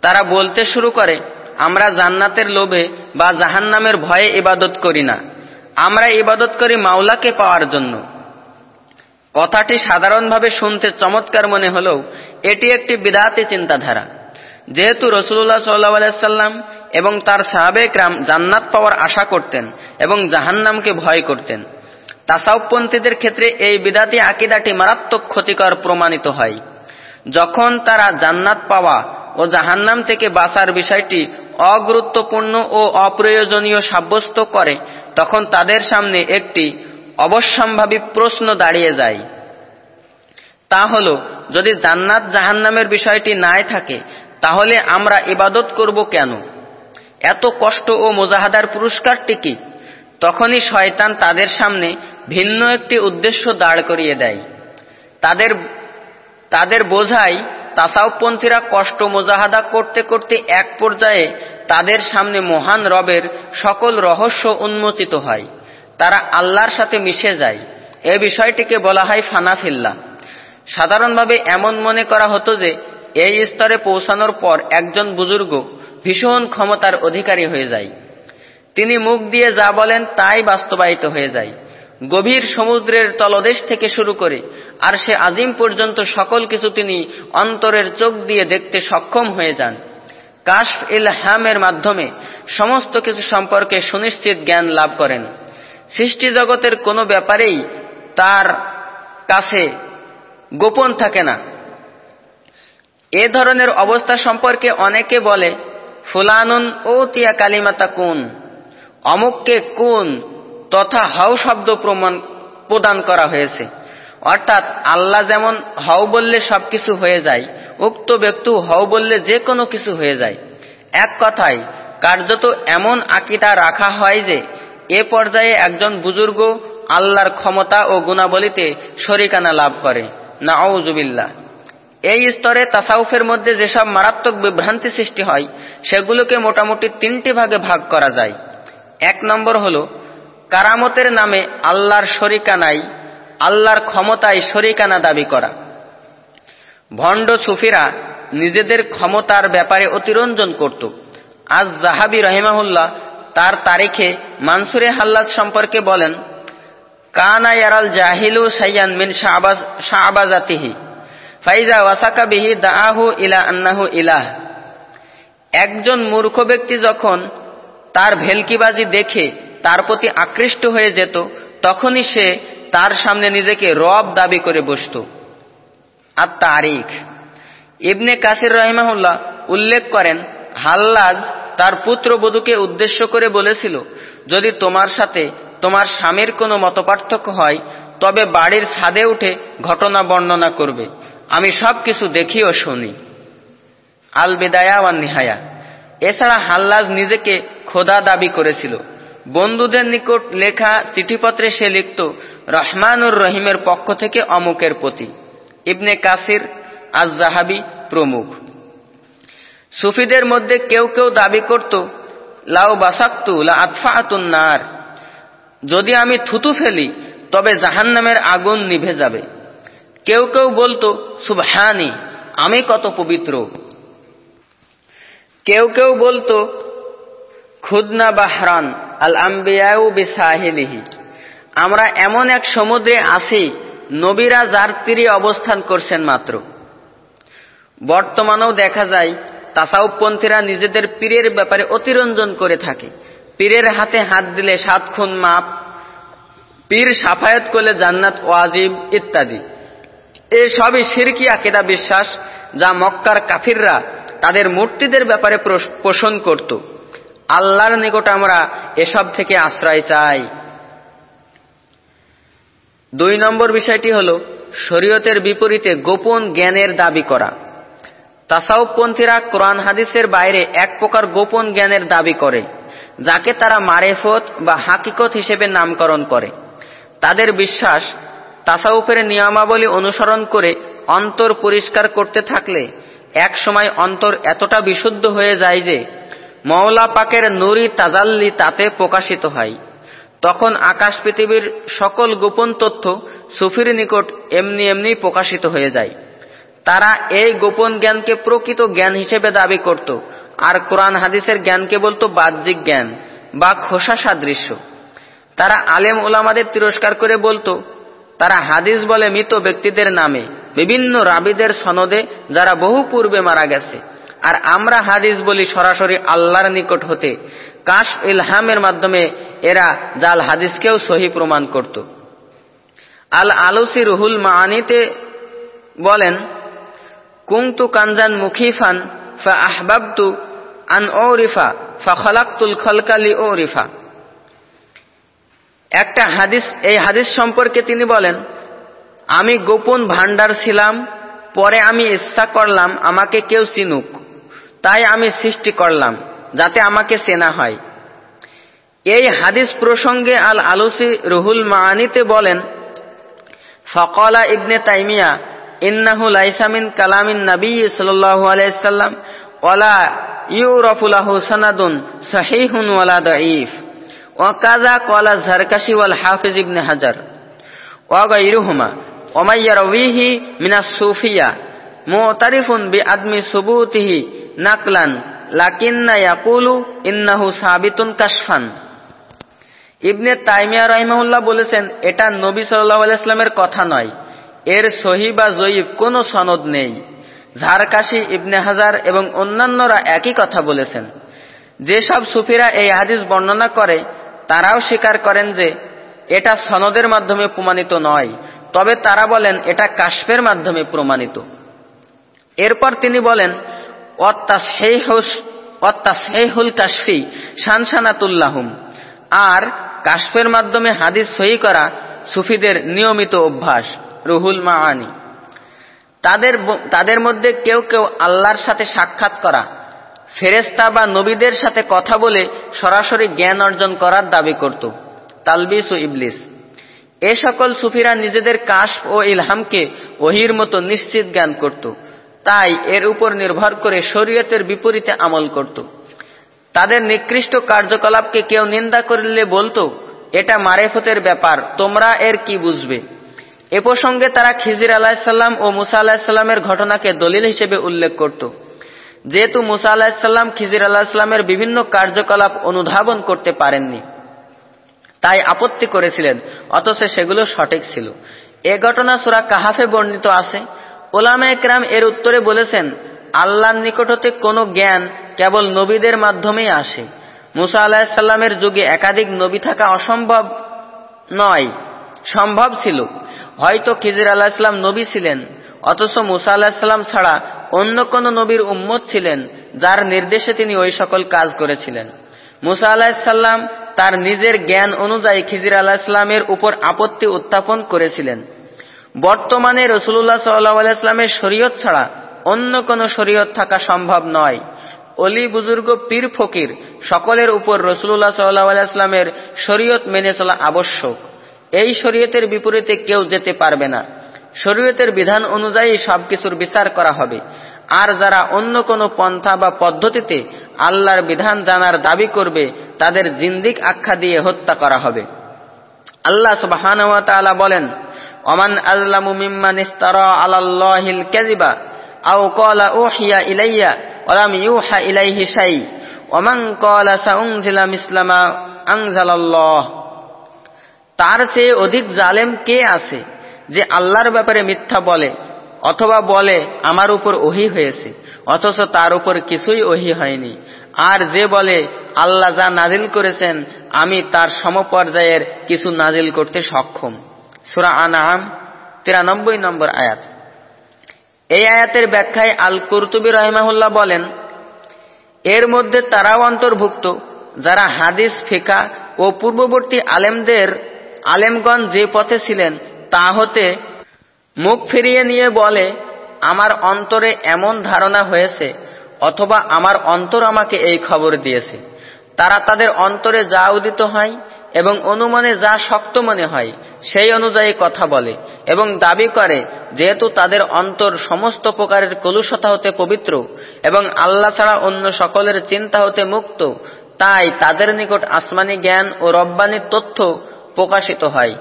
[SPEAKER 1] তারা বলতে শুরু করে, আমরা জান্নাতের লোভে বা জাহান্নামের ভয়ে ইবাদত করি না। আমরা ইবাদত করি মাওলাকে পাওয়ার জন্য। কথাটি সাধারণভাবে শুনতে চমৎকার মনে হলেও এটি একটি বিদাতি চিন্তাধারা। যেহেতু রসুল্লাহ সাল্লাহ সাল্লাম এবং তার সাহাবেক রাম জান্নাত পাওয়ার আশা করতেন এবং জাহান্নামকে ভয় করতেন। তাসাউপন্থীদের ক্ষেত্রে এই বিদাতি আকিদাটি মারাত্মক ক্ষতিকর প্রমাণিত হয়। যখন তারা জান্নাত পাওয়া ও জাহান্নাম থেকে বাঁচার বিষয়টি অগুরুত্বপূর্ণ ও অপ্রয়োজনীয় সাব্যস্ত করে, তখন তাদের সামনে একটি অবশ্যম্ভাবী প্রশ্ন দাঁড়িয়ে যায়। তা হল, যদি জান্নাত জাহান্নামের বিষয়টি নাই থাকে তাহলে আমরা ইবাদত করব কেন? এত কষ্ট ও মোজাহাদার পুরস্কারটি কি? তখনই শয়তান তাদের সামনে ভিন্ন একটি উদ্দেশ্য দাঁড় করিয়ে দেয়। তাদের তাদের বোঝাই তাসাউপন্থীরা কষ্ট মোজাহাদা করতে করতে এক পর্যায়ে তাদের সামনে মহান রবের সকল রহস্য উন্মোচিত হয়। তারা আল্লাহর সাথে মিশে যায়। এ বিষয়টিকে বলা হয় ফানাফিল্লা। সাধারণভাবে এমন মনে করা হতো যে এই স্তরে পৌঁছানোর পর একজন বুজুর্গ ভীষণ ক্ষমতার অধিকারী হয়ে যায়। তিনি মুখ দিয়ে যা বলেন তাই বাস্তবায়িত হয়ে যায়। গভীর সমুদ্রের তলদেশ থেকে শুরু করে আর সে আজিম পর্যন্ত সকল কিছু তিনি অন্তরের চোখ দিয়ে দেখতে সক্ষম হয়ে যান। কাশফ ইল হ্যামের মাধ্যমে সমস্ত কিছু সম্পর্কে সুনিশ্চিত জ্ঞান লাভ করেন। সৃষ্টি জগতের কোনো ব্যাপারেই তার কাছে গোপন থাকে না। এ ধরনের অবস্থা সম্পর্কে অনেকে বলে, ফুলানুন ও তিয়া কালিমাতা কোন অমুককে কোন তথা হাউ শব্দ প্রমাণ প্রদান করা হয়েছে। অর্থাৎ আল্লাহ যেমন হাউ বললে সবকিছু হয়ে যায়, উক্ত ব্যক্তি হাউ বললে যে কোনো কিছু হয়ে যায়। এক কথায়, কার্যত এমন আকিদা রাখা হয় যে, এ পর্যায়ে একজন বুজুর্গ আল্লাহর ক্ষমতা ও গুণাবলিতে শরিকানা লাভ করে। না এই স্তরে তাসাউফের মধ্যে যেসব মারাত্মক বিভ্রান্তি সৃষ্টি হয়, সেগুলোকে মোটামুটি তিনটি ভাগে ভাগ করা যায়। এক নম্বর হল, কারামতের নামে আল্লাহর শরিকানাই আল্লাহর ক্ষমতায় শরিকানা দাবি করা। ভণ্ড সুফিরা নিজেদের ক্ষমতার ব্যাপারে অতিরঞ্জন করত। আজ জাহাবি রহিমাহুল্লাহ তার তারিখে মানসুরে হাল্লাদ সম্পর্কে বলেন, কানা ইয়ারাল জাহিলু সাইয়ান মিন শাহবাজাতিহি ফাইজা ওয়াসাকা বিহি দাহু ইলা আন্নাহু ইলাহ। একজন মূর্খ ব্যক্তি যখন তার ভেলকিবাজি দেখে, তার প্রতি আকৃষ্ট হয়ে যেত, তখনই সে তার সামনে নিজেকে রব দাবি করে বসত। আর তারিখ ইবনে কাসির রহিমাহুল্লাহ উল্লেখ করেন, হাল্লাজ তার পুত্রবধূকে উদ্দেশ্য করে বলেছিল, যদি তোমার সাথে তোমার স্বামীর কোনো মতপার্থক্য হয়, তবে বাড়ির ছাদে উঠে ঘটনা বর্ণনা করবে। আমি সব কিছু দেখি ও শুনি। আল বেদায়া ওয়ান নিহায়া। এছাড়া হাল্লাজ নিজেকে খোদা দাবি করেছিল। বন্ধুদের নিকট লেখা চিঠিপত্রে সে লিখত, রহমানুর রহিমের পক্ষ থেকে অমুকের প্রতি। ইবনে কাসির আজ জাহাবি প্রমুখ। সুফিদের মধ্যে কেউ কেউ দাবি করত, লাউ বাসাক্তু, লা আতফাতুন নার। যদি আমি থুতু ফেলি, তবে জাহান্নামের আগুন নিভে যাবে। কেউ কেউ বলতো, সুবহানি, আমি কত পবিত্র। কেউ কেউ বলতো, খুদনা বাহরান আল আম্বিয়াউ বিসাহিলিহি। আমরা এমন এক সমুদ্রে আছি, নবীরা যার তীরে অবস্থান করছেন মাত্র। বর্তমানেও দেখা যায়, তাসাউপন্থীরা নিজেদের পীরের ব্যাপারে অতিরঞ্জন করে থাকে। পীরের হাতে হাত দিলে সাত খুন মাপ, পীর সাফায়ত করলে জান্নাত ওয়াজিব ইত্যাদি। এ সবই সিরকি আকেদা বিশ্বাস, যা মক্কার কাফিররা তাদের মূর্তিদের ব্যাপারে পোষণ করত। আল্লাহর নিকট আমরা এসব থেকে আশ্রয় চাই। দুই নম্বর বিষয়টি হল শরীয়তের বিপরীতে গোপন জ্ঞানের দাবি করা। তাসাউপপন্থীরা কোরআন হাদিসের বাইরে এক প্রকার গোপন জ্ঞানের দাবি করে, যাকে তারা মারেফত বা হাকিকত হিসেবে নামকরণ করে। তাদের বিশ্বাস তাসাউফের নিয়মাবলী অনুসরণ করে অন্তর পরিষ্কার করতে থাকলে এক সময় অন্তর এতটা বিশুদ্ধ হয়ে যায় যে মওলা পাকের নুরি তাজাল্লি তাতে প্রকাশিত হয়। তখন আকাশ পৃথিবীর সকল গোপন তথ্য সুফির নিকট এমনি এমনি প্রকাশিত হয়ে যায়। তারা এই গোপন জ্ঞানকে প্রকৃত জ্ঞান হিসেবে দাবি করত, আর কোরআন হাদিসের জ্ঞানকে বলতো বাহ্যিক জ্ঞান বা খোসা সাদৃশ্য তারা আলেম ওলামাদের তিরস্কার করে বলতো তারা হাদিস বলে মৃত ব্যক্তিদের নামে, বিভিন্ন রাবিদের সনদে যারা বহু পূর্বে মারা গেছে। আর আমরা হাদিস বলি সরাসরি আল্লাহর নিকট হতে। কাশ ইলহামের মাধ্যমে এরা জাল হাদিসকেও সহি প্রমাণ করত। আল আলুসি রুহুল মানিতে বলেন কুংতু কানজান মুখিফান ফা আহবাবতু আন ওরিফা ফা খলাক্তুল খলকালি ওরিফা। একটা হাদিস, এই হাদিস সম্পর্কে তিনি বলেন, আমি গোপন ভান্ডার ছিলাম, পরে আমি ইচ্ছা করলাম আমাকে কেউ চিনুক। তাই আমি সৃষ্টি করলাম, যাতে আমাকে চেনা হয়। এই হাদিস প্রসঙ্গে আল আলুসি রুহুল মানিতে বলেন, ফকলা ইবনে তাইমিয়া, ইন্নাহু লাইসামিন কালামিন নবী সাল্লাম, ওয়ালা ইউরাফুলাহু সানাদুন সাহিহুন ওয়ালা দাঈফ। ওয়াকাযা ক্বালা জারকাশি ওয়াল হাফিজ ইবনে হাজার ওয়া গায়রুহুমা ওমা ইয়ারউইহি মিনাস সুফিয়া মুতারিফুন বিআদমি সুবুতিহি নাকলান লাকিন্না ইন্নাহু সাবিতুন কাশফান ইবনে তাইমিয়া রহিমাহুল্লাহ বলেছেন, এটা নবী সাল্লাহ কথা নয়। এর সহি বা জয়ীফ কোনো সনদ নেই। ঝারকাশি, ইবনে হাজার এবং অন্যান্যরা একই কথা বলেছেন। যেসব সুফিরা এই হাদিস বর্ণনা করে তারাও স্বীকার করেন যে এটা সনদের মাধ্যমে প্রমাণিত নয়, তবে তারা বলেন এটা কাশ্মের মাধ্যমে প্রমাণিত। এরপর তিনি বলেন কাশফি শানসানাতুল্লাহুম আর কাশফের মাধ্যমে হাদিস সহি করা সুফিদের নিয়মিত অভ্যাস, রুহুল মাআনি। তাদের তাদের মধ্যে কেউ কেউ আল্লাহর সাথে সাক্ষাৎ করা ফেরেস্তা বা নবীদের সাথে কথা বলে সরাসরি জ্ঞান অর্জন করার দাবি করত। তালবিস ও ইবলিস। এ সকল সুফিরা নিজেদের কাশ ও ইলহামকে ওহির মতো নিশ্চিত জ্ঞান করত। তাই এর উপর নির্ভর করে শরীয়তের বিপরীতে আমল করত। তাদের নিকৃষ্ট কার্যকলাপকে কেউ নিন্দা করলে বলতো, এটা মারেফতের ব্যাপার, তোমরা এর কি বুঝবে? এ প্রসঙ্গে তারা খিজির আলাহিসাল্লাম ও মুসা আলাহিসাল্লামের ঘটনাকে দলিল হিসেবে উল্লেখ করত। যেহেতু মুসা আলাহিসাল্লাম খিজির আলাহিসাল্লামের বিভিন্ন কার্যকলাপ অনুধাবন করতে পারেননি। তাই আপত্তি করেছিলেন, অথচ সেগুলো সঠিক ছিল। এ ঘটনা সুরা কাহাফে বর্ণিত আছে। ওলামা একরাম এর উত্তরে বলেছেন, আল্লাহর নিকট হতে কোনো জ্ঞান কেবল নবীদের মাধ্যমেই আসে। মুসা আলাহিসাল্লামের যুগে একাধিক নবী থাকা অসম্ভব নয়, সম্ভব ছিল। হয়তো খিজির আলাহিসাল্লাম নবী ছিলেন, অথচ মুসা আলাহিসাল্লাম ছাড়া অন্য কোন নবীর উম্মত ছিলেন যার নির্দেশে তিনি ওই সকল কাজ করেছিলেন। মুসা আলাহিসাল্লাম তার নিজের জ্ঞান অনুযায়ী খিজির আলাহিসাল্লামের উপর আপত্তি উত্থাপন করেছিলেন। বর্তমানে রসুল্লাহ সাল্লাহ আলাইস্লামের শরীয়ত ছাড়া অন্য কোন শরীয়ত থাকা সম্ভব নয়। অলি বুজুর্গ, পীর, ফকির সকলের উপর রসুল্লাহ সাল্লাহ আলাইস্লামের শরীয়ত মেনে চলা আবশ্যক। এই শরীয়তের বিপরীতে কেউ যেতে পারবে না। শরীয়তের বিধান অনুযায়ী সবকিছুর বিচার করা হবে। আর যারা অন্য কোনো পন্থা বা পদ্ধতিতে আল্লাহর বিধান জানার দাবি করবে, তাদের জিন্দিক আখ্যা দিয়ে হত্যা করা হবে। আল্লাহ সুবাহান বলেন অমান আল্লামু মিম্মান ইফতারা আলাল্লাহিল কাযিবা, আও ক্বালা উহিয়া ইলাইয়া ওয়ালাম ইউহা ইলাইহি শাই ওমান ক্বালা সাউনজিলা মিসলামা আনজালাল্লাহ। তার চেয়ে অধিক জালেম কে আছে? যে আল্লাহর ব্যাপারে মিথ্যা বলে অথবা বলে আমার উপর ওহি হয়েছে, অথচ তার উপর কিছুই ওহি হয়নি। আর যে বলে, আল্লাহ যা নাজিল করেছেন, আমি তার সমপর্যায়ের কিছু নাজিল করতে সক্ষম। সুরা আনাম তিরানব্বই নম্বর আয়াত। এই আয়াতের ব্যাখ্যায় আল কুরতুবি রহমাহুল্লাহ বলেন, এর মধ্যে তারাও অন্তর্ভুক্ত, যারা হাদিস, ফিকা ও পূর্ববর্তী আলেমদের, আলেমগণ যে পথে ছিলেন তা হতে মুখ ফিরিয়ে নিয়ে বলে, আমার অন্তরে এমন ধারণা হয়েছে, অথবা আমার অন্তর আমাকে এই খবর দিয়েছে। তারা তাদের অন্তরে যা উদিত হয় এবং অনুমানে যা শক্ত মনে হয়, সেই অনুযায়ী কথা বলে এবং দাবি করে, যেহেতু তাদের অন্তর সমস্ত প্রকারের কলুষতা হতে পবিত্র এবং আল্লাহ ছাড়া অন্য সকলের চিন্তা হতে মুক্ত, তাই তাদের নিকট আসমানি জ্ঞান ও রব্বানি তথ্য প্রকাশিত হয়।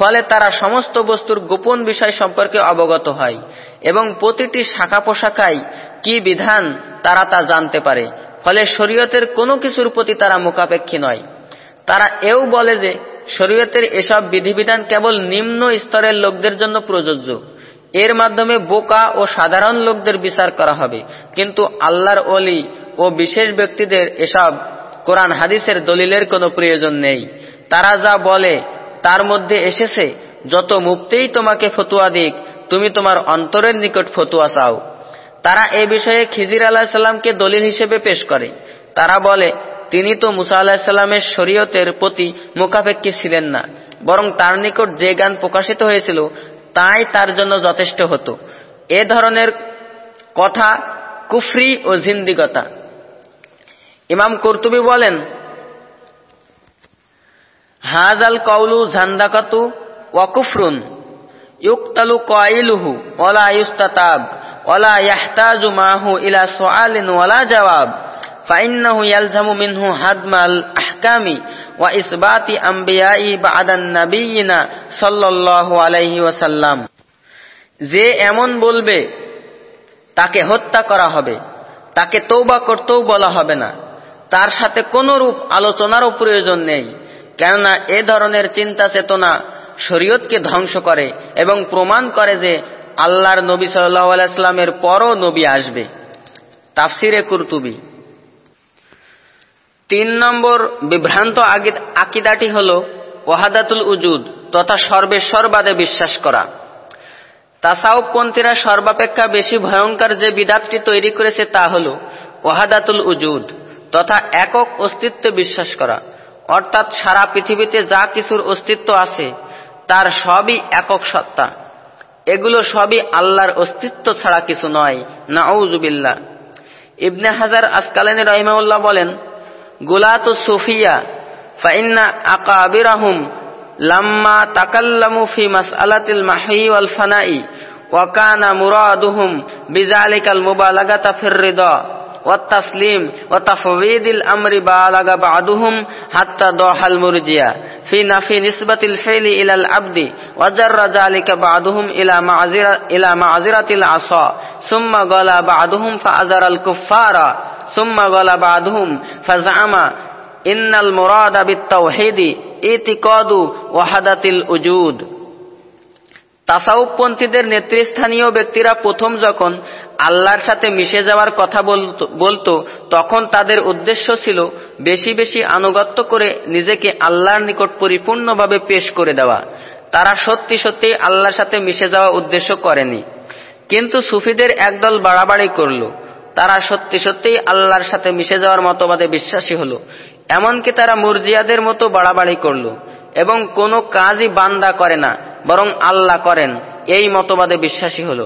[SPEAKER 1] ফলে তারা সমস্ত বস্তুর গোপন বিষয় সম্পর্কে অবগত হয় এবং প্রতিটি শাখা পোশাকায় কি বিধান তারা তা জানতে পারে, ফলে শরীয়তের কোনো কিছুর প্রতি তারা মোকাপেক্ষী নয়। তারা এও বলে যে, শরীয়তের এসব বিধিবিধান কেবল নিম্ন স্তরের লোকদের জন্য প্রযোজ্য। এর মাধ্যমে বোকা ও সাধারণ লোকদের বিচার করা হবে। কিন্তু আল্লাহর অলি ও বিশেষ ব্যক্তিদের এসব কোরআন হাদিসের দলিলের কোনো প্রয়োজন নেই। তারা যা বলে তার মধ্যে এসেছে, যত মুক্তেই তোমাকে ফতুয়া দিক, তুমি তোমার অন্তরের নিকট ফতুয়া চাও। তারা এ বিষয়ে খিজির আলাহিসাল্লামকে দলিল হিসেবে পেশ করে। তারা বলে, তিনি তো মুসা আলাহিসাল্লামের শরীয়তের প্রতি মোকাপেক্ষী ছিলেন না, বরং তার নিকট যে গান প্রকাশিত হয়েছিল, তাই তার জন্য যথেষ্ট হতো। এ ধরনের কথা কুফরি ও জিন্দিগতা। ইমাম কর্তুবী বলেন হাজাল কৌলু ঝান্দাকাতু ওয়াকুফরুন ইউক্তালু কয়লুহু ওলা ইউস্তাতাব ওলা ইয়াহতাজু মাহু ইলা সোয়ালিন ওলা জবাব যে এমন বলবে, তাকে হত্যা করা হবে। তাকে তৌবা করতেও বলা হবে না। তার সাথে কোনো রূপ আলোচনারও প্রয়োজন নেই। কেননা এ ধরনের চিন্তা চেতনা শরীয়তকে ধ্বংস করে এবং প্রমাণ করে যে আল্লাহর নবী সাল্লাহামের পরও নবী আসবে। তাফসিরে কুরতুবি। তিন নম্বর বিভ্রান্ত আকিদাটি হল ওয়াহাদাতুল উজুদ তথা সর্বেশ্বরবাদে বিশ্বাস করা। তাসাউপপন্থীরা সর্বাপেক্ষা বেশি ভয়ঙ্কর যে বিদাতটি তৈরি করেছে তা হল ওয়াহাদাতুল উজুদ তথা একক অস্তিত্বে বিশ্বাস করা। অর্থাৎ সারা পৃথিবীতে যা কিছুর অস্তিত্ব আছে, তার সবই একক সত্তা। এগুলো সবই আল্লাহর অস্তিত্ব ছাড়া কিছু নয়। নাউজুবিল্লা ইবনে হাজার আসকালানি রহিমাউল্লাহ বলেন, গুলাত সুফিয়া ফাইন্না আকা আকাবিরাহুম লাম্মা তাকাল্লামু ফি মাসআলাতিল মাহি ওয়াল ফানাই ওয়া কানা মুরাদুহুম বিযালিকাল মুবালাগাতা ফির রিদা। والتسليم وتفويض الأمر بالغ بعضهم حتى ضاح المرجية في نفي نسبة الفعل إلى العبد وجر ذلك بعضهم إلى معذرة, إلى معذرة العصا. ثم قال بعضهم فأذر الكفار. ثم قال بعضهم فزعم إن المراد بالتوحيد اعتقاد وحدة الوجود. তাসাউপপন্থীদের নেতৃস্থানীয় ব্যক্তিরা প্রথম যখন আল্লাহর সাথে মিশে যাওয়ার কথা বলতো তখন তাদের উদ্দেশ্য ছিল বেশি বেশি আনুগত্য করে নিজেকে আল্লাহর নিকট পরিপূর্ণভাবে পেশ করে দেওয়া। তারা সত্যি সত্যি আল্লাহর সাথে মিশে যাওয়া উদ্দেশ্য করেনি। কিন্তু সুফিদের একদল বাড়াবাড়ি করল। তারা সত্যি সত্যিই আল্লাহর সাথে মিশে যাওয়ার মতবাদে বিশ্বাসী হল। এমনকি তারা মুরজিয়াদের মতো বাড়াবাড়ি করল। এবং কোনো কাজই বান্দা করে না। বরং আল্লাহ করেন। এই মতবাদে বিশ্বাসী হল।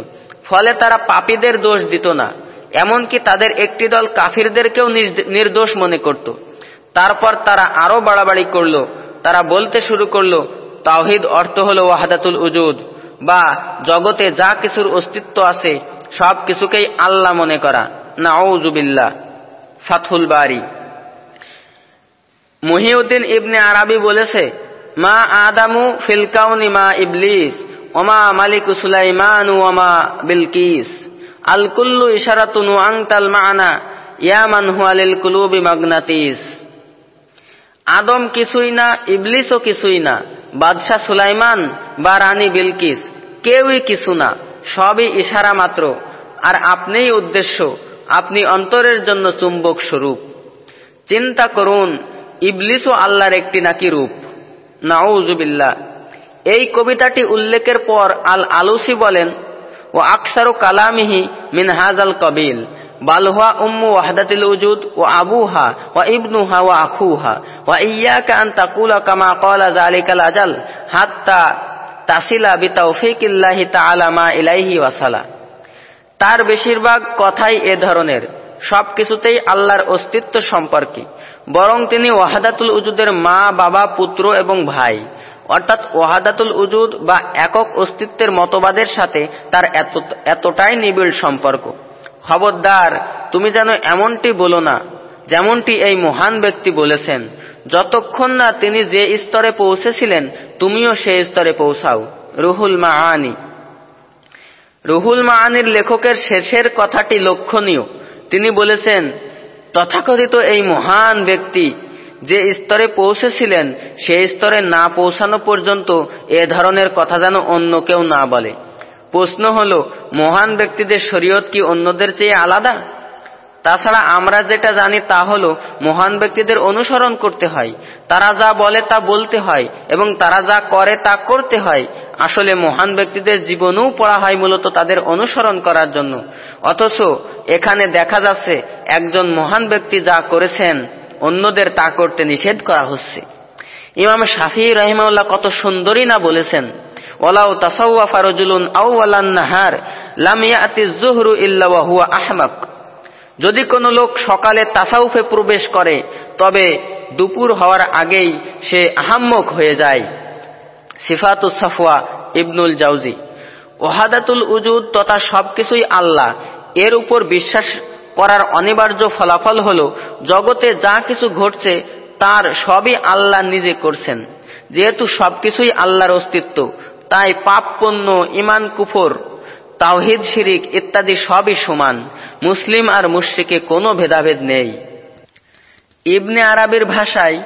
[SPEAKER 1] ফলে তারা পাপীদের দোষ দিত না, এমনকি তাদের একটি দল কাফিরদেরকেও নির্দোষ মনে করত। তারপর তারা আরও বাড়াবাড়ি করল, তারা বলতে শুরু করল, তাওহিদ অর্থ হল ওয়াহাদাতুল উজুদ, বা জগতে যা কিছুর অস্তিত্ব আছে, সব কিছুকেই আল্লাহ মনে করা। নাউজুবিল্লা ফাথুল বাড়ি মহিউদ্দিন ইবনে আরবি বলেছে মা আদামু ফিলকাউনি মা ইবলিস, ওমা মালিক সুলাইমান ওমা বিলকিস। আল কুল্লু ইশারাতুন আংতাল মানা ইয়ামান হুয়ালিল কুলুবি মাগনাতিস। আদম কিছুই না, ইবলিসও কিছুই না, বাদশাহ সুলাইমান বা রানী বিলকিস, কেউই কিছু না, সবই ইশারা মাত্র। আর আপনিই উদ্দেশ্য, আপনি অন্তরের জন্য চুম্বক স্বরূপ। চিন্তা করুন, ইবলিসও আল্লাহর একটি নাকি রূপ। নাউজুবিল্লা এই কবিতাটি উল্লেখের পর আল আলুসি বলেন ও আকসারু কালামিহি মিন হাজাল কবিল বালহুয়া উম্মু ওয়াহদাতিল উজুদ ও আবুহা ও ইবনুহা ও আখুহা ও ইয়াকা আন তাকুলা কামা ক্বালা যালিকাল আজাল হাত্তা তাসিলা বি বিতাওফিকিল্লাহি তাআলা মা ইলাইহি ওয়াসালা। তার বেশিরভাগ কথাই এ ধরনের, সবকিছুতেই আল্লাহর অস্তিত্ব সম্পর্কে। বরং তিনি ওয়াহাদাতুল উজুদের মা, বাবা, পুত্র এবং ভাই। অর্থাৎ ওয়াহাদাতুল উজুদ বা একক অস্তিত্বের মতবাদের সাথে তার এতটাই নিবিড় সম্পর্ক। খবরদার, তুমি যেন এমনটি বলো না, যেমনটি এই মহান ব্যক্তি বলেছেন, যতক্ষণ না তিনি যে স্তরে পৌঁছেছিলেন, তুমিও সে স্তরে পৌঁছাও। রুহুল মাআনি। রুহুল মাআনির লেখকের শেষের কথাটি লক্ষণীয়। তিনি বলেছেন তথাকথিত এই মহান ব্যক্তি যে স্তরে পৌঁছেছিলেন, সেই স্তরে না পৌঁছানো পর্যন্ত এ ধরনের কথা যেন অন্য কেউ না বলে। প্রশ্ন হল, মহান ব্যক্তিদের শরীয়ত কি অন্যদের চেয়ে আলাদা? তাছাড়া আমরা যেটা জানি তা হল, মহান ব্যক্তিদের অনুসরণ করতে হয়। তারা যা বলে তা বলতে হয় এবং তারা যা করে তা করতে হয়। আসলে মহান ব্যক্তিদের জীবনও পড়া হয় মূলত তাদের অনুসরণ করার জন্য। অথচ এখানে দেখা যাচ্ছে, একজন মহান ব্যক্তি যা করেছেন, অন্যদের তা করতে নিষেধ করা হচ্ছে। ইমাম শাফি রহিমাউল্লাহ কত সুন্দরী না বলেছেন ওলাউ তাসাউয়া ফারজুলুন আউ নাহার, লাম ইয়াতি জুহরু ইল্লা আহমাক। যদি কোনো লোক সকালে তাসাউফে প্রবেশ করে, তবে দুপুর হওয়ার আগেই সে আহাম্মক হয়ে যায়। সিফাতু সাফওয়া ইবনুল জাউজি। ওহাদাতুল উজুদ তথা সবকিছুই আল্লাহ। এর উপর বিশ্বাস করার অনিবার্য ফলাফল হল, জগতে যা কিছু ঘটছে, তার সবই আল্লাহ নিজে করছেন। যেহেতু সবকিছুই আল্লাহর অস্তিত্ব, তাই পাপ পণ্য ইমান কুফর তাওহিদ, শিরিক ইত্যাদি সবই সমান। মুসলিম আর মুশ্রিকে কোনো ভেদাভেদ নেই। ইবনে আরবির ভাষায়,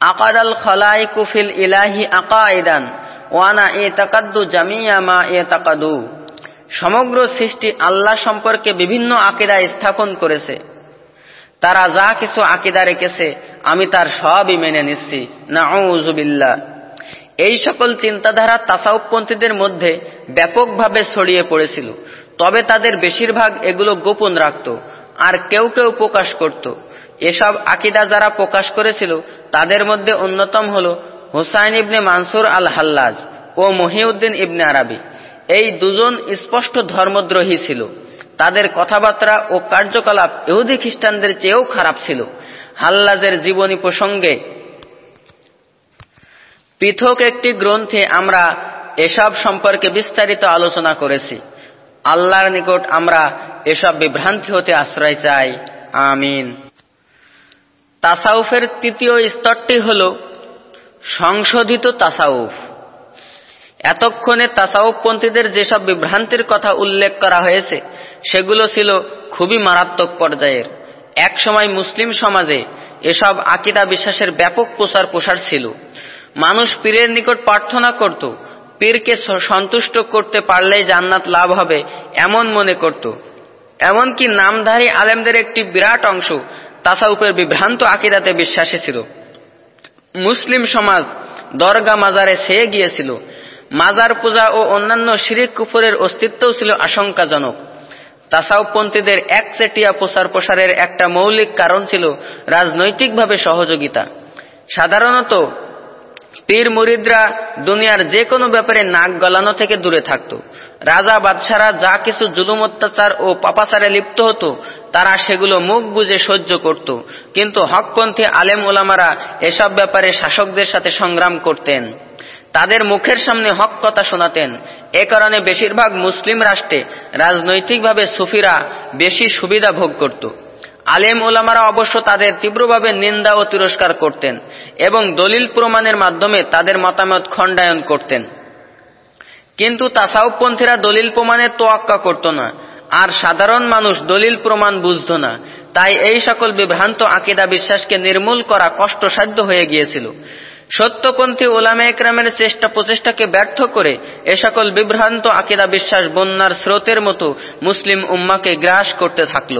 [SPEAKER 1] আকাদাল খলাই কুফিল ইলাহি আকাইদান ওয়ানা এ তাকাদ্দু জামিয়া মা এ তাকাদু। সমগ্র সৃষ্টি আল্লাহ সম্পর্কে বিভিন্ন আকিদা স্থাপন করেছে। তারা যা কিছু আকিদা রেখেছে, আমি তার সবই মেনে নিচ্ছি। না এই সকল চিন্তাধারা তাসাউপপন্থীদের মধ্যে ব্যাপকভাবে ছড়িয়ে পড়েছিল। তবে তাদের বেশিরভাগ এগুলো গোপন রাখত, আর কেউ কেউ প্রকাশ করত। এসব আকিদা যারা প্রকাশ করেছিল, তাদের মধ্যে অন্যতম হল হুসাইন ইবনে মানসুর আল হাল্লাজ ও মহিউদ্দিন ইবনে আরাবি। এই দুজন স্পষ্ট ধর্মদ্রোহী ছিল। তাদের কথাবার্তা ও কার্যকলাপ ইহুদি খ্রিস্টানদের চেয়েও খারাপ ছিল। হাল্লাজের জীবনী প্রসঙ্গে পৃথক একটি গ্রন্থে আমরা এসব সম্পর্কে বিস্তারিত আলোচনা করেছি। আল্লাহর নিকট আমরা এসব বিভ্রান্তি হতে আশ্রয় চাই। আমিন। তাসাউফের তৃতীয় স্তরটি হল সংশোধিত তাসাউফ। এতক্ষণে তাসাউফপন্থীদের যেসব বিভ্রান্তির কথা উল্লেখ করা হয়েছে, সেগুলো ছিল খুবই মারাত্মক পর্যায়ের। একসময় মুসলিম সমাজে এসব আকিদা বিশ্বাসের ব্যাপক প্রচার প্রসার ছিল। মানুষ পীরের নিকট প্রার্থনা করত, পীরকে সন্তুষ্ট করতে পারলেই জান্নাত লাভ হবে, এমন মনে করত। এমনকি নামধারী আলেমদের একটি বিরাট অংশ তাসাউপের বিভ্রান্ত আকিদাতে বিশ্বাসী ছিল। মুসলিম সমাজ দরগা মাজারে সেয়ে গিয়েছিল। মাজার পূজা ও অন্যান্য শিরিক কুফরের অস্তিত্বও ছিল আশঙ্কাজনক। তাসাউপন্থীদের একচেটিয়া প্রসার প্রসারের একটা মৌলিক কারণ ছিল রাজনৈতিকভাবে সহযোগিতা। সাধারণত পীর মুরিদরা দুনিয়ার যে কোনো ব্যাপারে নাক গলানো থেকে দূরে থাকত। রাজা বাদশারা যা কিছু জুলুম অত্যাচার ও পাপাচারে লিপ্ত হতো, তারা সেগুলো মুখ বুঝে সহ্য করত। কিন্তু হকপন্থী আলেম ওলামারা এসব ব্যাপারে শাসকদের সাথে সংগ্রাম করতেন। তাদের মুখের সামনে হক কথা শোনাতেন। এ কারণে বেশিরভাগ মুসলিম রাষ্ট্রে রাজনৈতিকভাবে সুফিরা বেশি সুবিধা ভোগ করত। আলেম ওলামারা অবশ্য তাদের তীব্রভাবে নিন্দা ও তিরস্কার করতেন এবং দলিল প্রমাণের মাধ্যমে তাদের মতামত খণ্ডায়ন করতেন। কিন্তু তাসাউপপন্থীরা দলিল প্রমাণের তোয়াক্কা করত না, আর সাধারণ মানুষ দলিল প্রমাণ বুঝত না। তাই এই সকল বিভ্রান্ত আকিদা বিশ্বাসকে নির্মূল করা কষ্টসাধ্য হয়ে গিয়েছিল। সত্যপন্থী ওলামে একরামের চেষ্টা প্রচেষ্টাকে ব্যর্থ করে এ সকল বিভ্রান্ত আকিদা বিশ্বাস বন্যার স্রোতের মতো মুসলিম উম্মাকে গ্রাস করতে থাকল।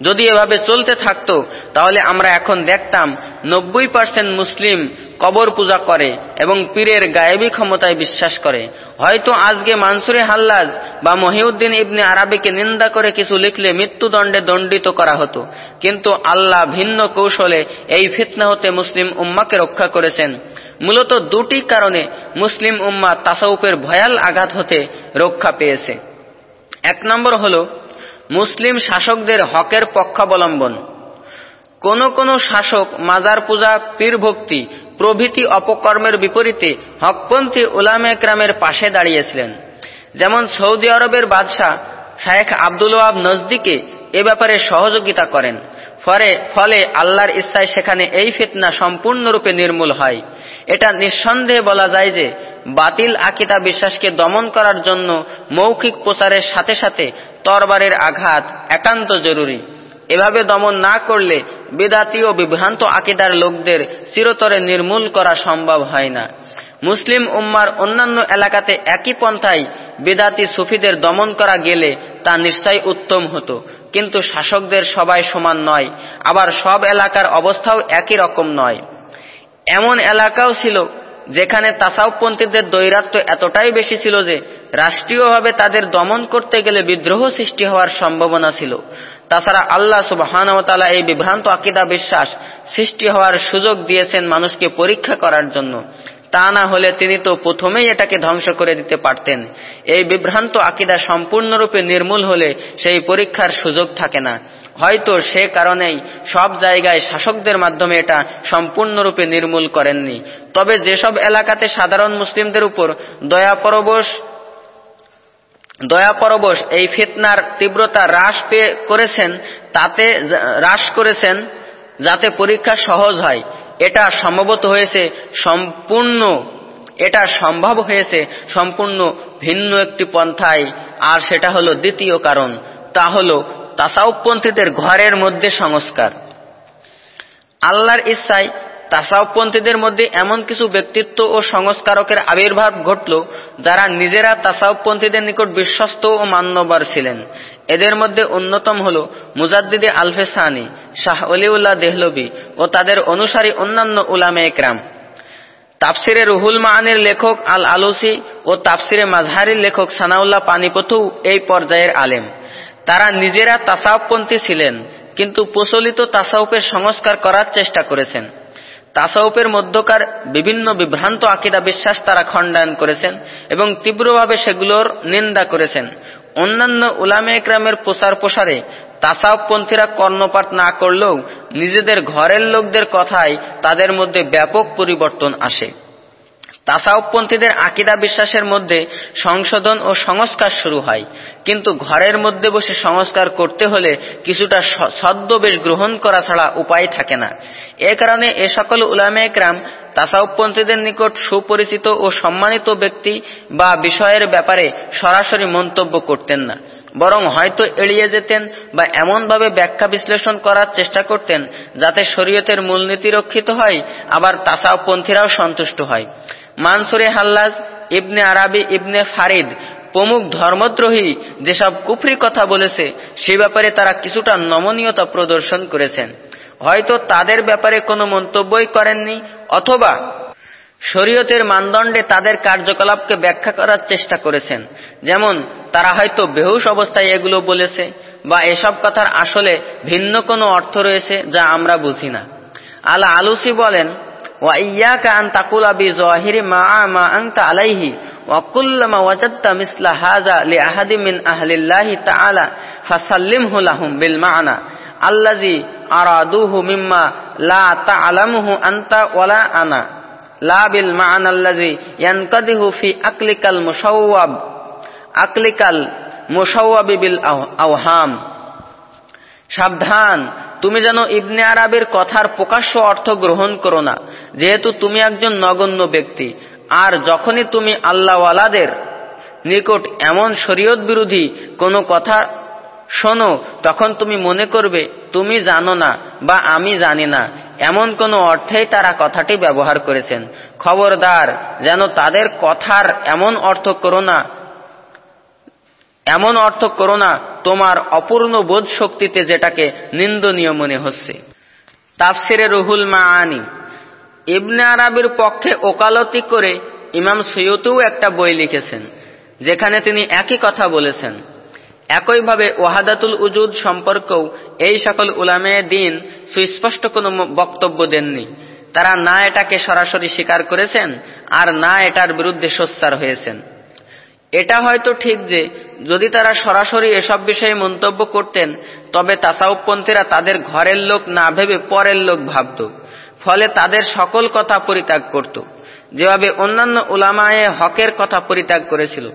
[SPEAKER 1] যদি এভাবে চলতে থাকত, তাহলে আমরা এখন দেখতাম নব্বই পার্সেন্ট মুসলিম কবর পূজা করে এবং পীরের গায়েবী ক্ষমতায় বিশ্বাস করে। হয়তো আজকে মানসুরে হাল্লাজ বা মহিউদ্দিন ইবনে আরবিকে নিন্দা করে কিছু লিখলে মৃত্যুদণ্ডে দণ্ডিত করা হতো। কিন্তু আল্লাহ ভিন্ন কৌশলে এই ফিতনা হতে মুসলিম উম্মাকে রক্ষা করেছেন। মূলত দুটি কারণে মুসলিম উম্মা তাসাউপের ভয়াল আঘাত হতে রক্ষা পেয়েছে। এক নম্বর হল মুসলিম শাসকদের হকের পক্ষাবলম্বন। কোন কোন শাসক মাজার পূজা, পীর ভক্তি, প্রভৃতি অপকর্মের বিপরীতে হকপন্থী উলামে একরামের পাশে দাঁড়িয়েছিলেন। যেমন সৌদি আরবের বাদশাহ শায়েখ আব্দুল ওয়াব নজদিকে এ ব্যাপারে সহযোগিতা করেন। ফলে ফলে আল্লাহর ইচ্ছায় সেখানে এই ফিতনা সম্পূর্ণরূপে নির্মূল হয়। এটা নিঃসন্দেহে বলা যায় যে বাতিল আকিদা বিশ্বাসকে দমন করার জন্য মৌখিক প্রচারের সাথে সাথে তরবারের আঘাত একান্ত জরুরি। এভাবে দমন না করলে বেদাতি ও বিভ্রান্ত আকিদার লোকদের চিরতরে নির্মূল করা সম্ভব হয় না। মুসলিম উম্মার অন্যান্য এলাকাতে একই পন্থায় বেদাতি সুফিদের দমন করা গেলে তা নিশ্চয় উত্তম হতো। কিন্তু শাসকদের সবাই সমান নয়, আবার সব এলাকার অবস্থাও একই রকম নয়। এমন এলাকাও ছিল যেখানে তাসাউপন্থীদের দৈরাত্ম এতটাই বেশি ছিল যে রাষ্ট্রীয়ভাবে তাদের দমন করতে গেলে বিদ্রোহ সৃষ্টি হওয়ার সম্ভাবনা ছিল। তাছাড়া আল্লাহ সুবাহানতালা এই বিভ্রান্ত আকিদা বিশ্বাস সৃষ্টি হওয়ার সুযোগ দিয়েছেন মানুষকে পরীক্ষা করার জন্য। তা না হলে তিনি তো প্রথমেই এটাকে ধ্বংস করে দিতে পারতেন। এই বিভ্রান্ত আকিদা সম্পূর্ণরূপে নির্মূল হলে সেই পরীক্ষার সুযোগ থাকে না। হয়তো সে কারণেই সব জায়গায় শাসকদের মাধ্যমে এটা সম্পূর্ণরূপে নির্মূল করেননি। তবে যেসব এলাকাতে সাধারণ মুসলিমদের উপর দয়াপরবশ দয়াপরবশ এই ফিতনার তীব্রতা হ্রাস পেয়ে করেছেন, তাতে হ্রাস করেছেন, যাতে পরীক্ষা সহজ হয়। এটা সম্ভবত হয়েছে সম্পূর্ণ, এটা সম্ভব হয়েছে সম্পূর্ণ ভিন্ন একটি পন্থায়। আর সেটা হলো দ্বিতীয় কারণ, তা হল তাসাউপন্থীদের ঘরের মধ্যে সংস্কার। আল্লাহর ইচ্ছায় তাসাউপন্থীদের মধ্যে এমন কিছু ব্যক্তিত্ব ও সংস্কারকের আবির্ভাব ঘটল যারা নিজেরা তাসাউপন্থীদের নিকট বিশ্বস্ত ও মান্যবার ছিলেন। এদের মধ্যে অন্যতম হল মুজাদ্দিদে আলফে সানি শাহ অলিউল্লাহ দেহলবি ও তাদের অনুসারী অন্যান্য উলামে একরাম। তাফসিরে রুহুল মাহানের লেখক আল আলুসি ও তাফসিরে মাজহারির লেখক সানাউল্লাহ পানিপথু এই পর্যায়ের আলেম। তারা নিজেরা তাসাউপপন্থী ছিলেন, কিন্তু প্রচলিত তাসাউপের সংস্কার করার চেষ্টা করেছেন। তাসাউপের মধ্যকার বিভিন্ন বিভ্রান্ত আকিদা বিশ্বাস তারা খণ্ডায়ন করেছেন এবং তীব্রভাবে সেগুলোর নিন্দা করেছেন। অন্যান্য উলামে একরামের প্রচার প্রসারে তাসাউপপন্থীরা কর্ণপাত না করলেও নিজেদের ঘরের লোকদের কথায় তাদের মধ্যে ব্যাপক পরিবর্তন আসে। তাসাউপপন্থীদের আকিদা বিশ্বাসের মধ্যে সংশোধন ও সংস্কার শুরু হয়। কিন্তু ঘরের মধ্যে বসে সংস্কার করতে হলে কিছুটা ছদ্মবেশ গ্রহণ করা ছাড়া উপায় থাকে না। এ কারণে এ সকল উলামে একরাম তাসাউপপন্থীদের নিকট সুপরিচিত ও সম্মানিত ব্যক্তি বা বিষয়ের ব্যাপারে সরাসরি মন্তব্য করতেন না। বরং হয়তো এড়িয়ে যেতেন বা এমনভাবে ব্যাখ্যা বিশ্লেষণ করার চেষ্টা করতেন যাতে শরীয়তের মূলনীতি রক্ষিত হয়, আবার তাসাউপন্থীরাও সন্তুষ্ট হয়। মানসুরে হাল্লাজ, ইবনে আরাবি, ইবনে ফারিদ প্রমুখ ধর্মদ্রোহী যেসব কুফরি কথা বলেছে, সে ব্যাপারে তারা কিছুটা নমনীয়তা প্রদর্শন করেছেন। হয়তো তাদের ব্যাপারে কোনো মন্তব্যই করেননি, অথবা শরীয়তের মানদণ্ডে তাদের কার্যকলাপকে ব্যাখ্যা করার চেষ্টা করেছেন। যেমন, তারা হয়তো বেহুশ অবস্থায় এগুলো বলেছে, বা এসব কথার আসলে ভিন্ন কোনো অর্থ রয়েছে যা আমরা বুঝি না। আলা আলুসি বলেন وإياك أن تقول بظاهر ما ما أنت عليه وكلما وجدت مثل هذا لأحد من أهل الله تعالى فسلمه لهم بالمعنى الذي أرادوه مما لا تعلمه أنت ولا أنا لا بالمعنى الذي ينقده في أكلك المشوب أكلك المشوب بالأوهام সাবধান তুমি যেন ইবনে আরবের কথার প্রকাশ্য অর্থ গ্রহণ করো না যেহেতু তুমি একজন নগণ্য ব্যক্তি, আর যখনই তুমি আল্লাহওয়ালাদের নিকট এমন শরীয়ত বিরোধী কোনো কথা শোনো, তখন তুমি মনে করবে, তুমি জানো না বা আমি জানি না। এমন কোনো অর্থেই তারা কথাটি ব্যবহার করেছেন। খবরদার, যেন তাদের কথার এমন অর্থ করো না, এমন অর্থ করো না, তোমার অপূর্ণ বোধ শক্তিতে যেটাকে নিন্দনীয় মনে হচ্ছে। তাফসিরে রুহুল মাআনি। ইবনে আরবির পক্ষে ওকালতি করে ইমাম সৈয়দও একটা বই লিখেছেন, যেখানে তিনি একই কথা বলেছেন। একইভাবে ওয়াহাদাতুল উজুদ সম্পর্কেও এই সকল উলামে দিন সুস্পষ্ট কোনো বক্তব্য দেননি। তারা না এটাকে সরাসরি স্বীকার করেছেন আর না এটার বিরুদ্ধে সোচ্চার হয়েছেন। এটা হয়তো ঠিক যে যদি তারা সরাসরি এসব বিষয়ে মন্তব্য করতেন, তবে তাসাউপপন্থীরা তাদের ঘরের লোক না ভেবে পরের লোক ভাবত। ফলে তাদের সকল কথা পরিত্যাগ করত। যেভাবে অন্যান্য উলামায়ে হকের কথা পরিত্যাগ করেছিল।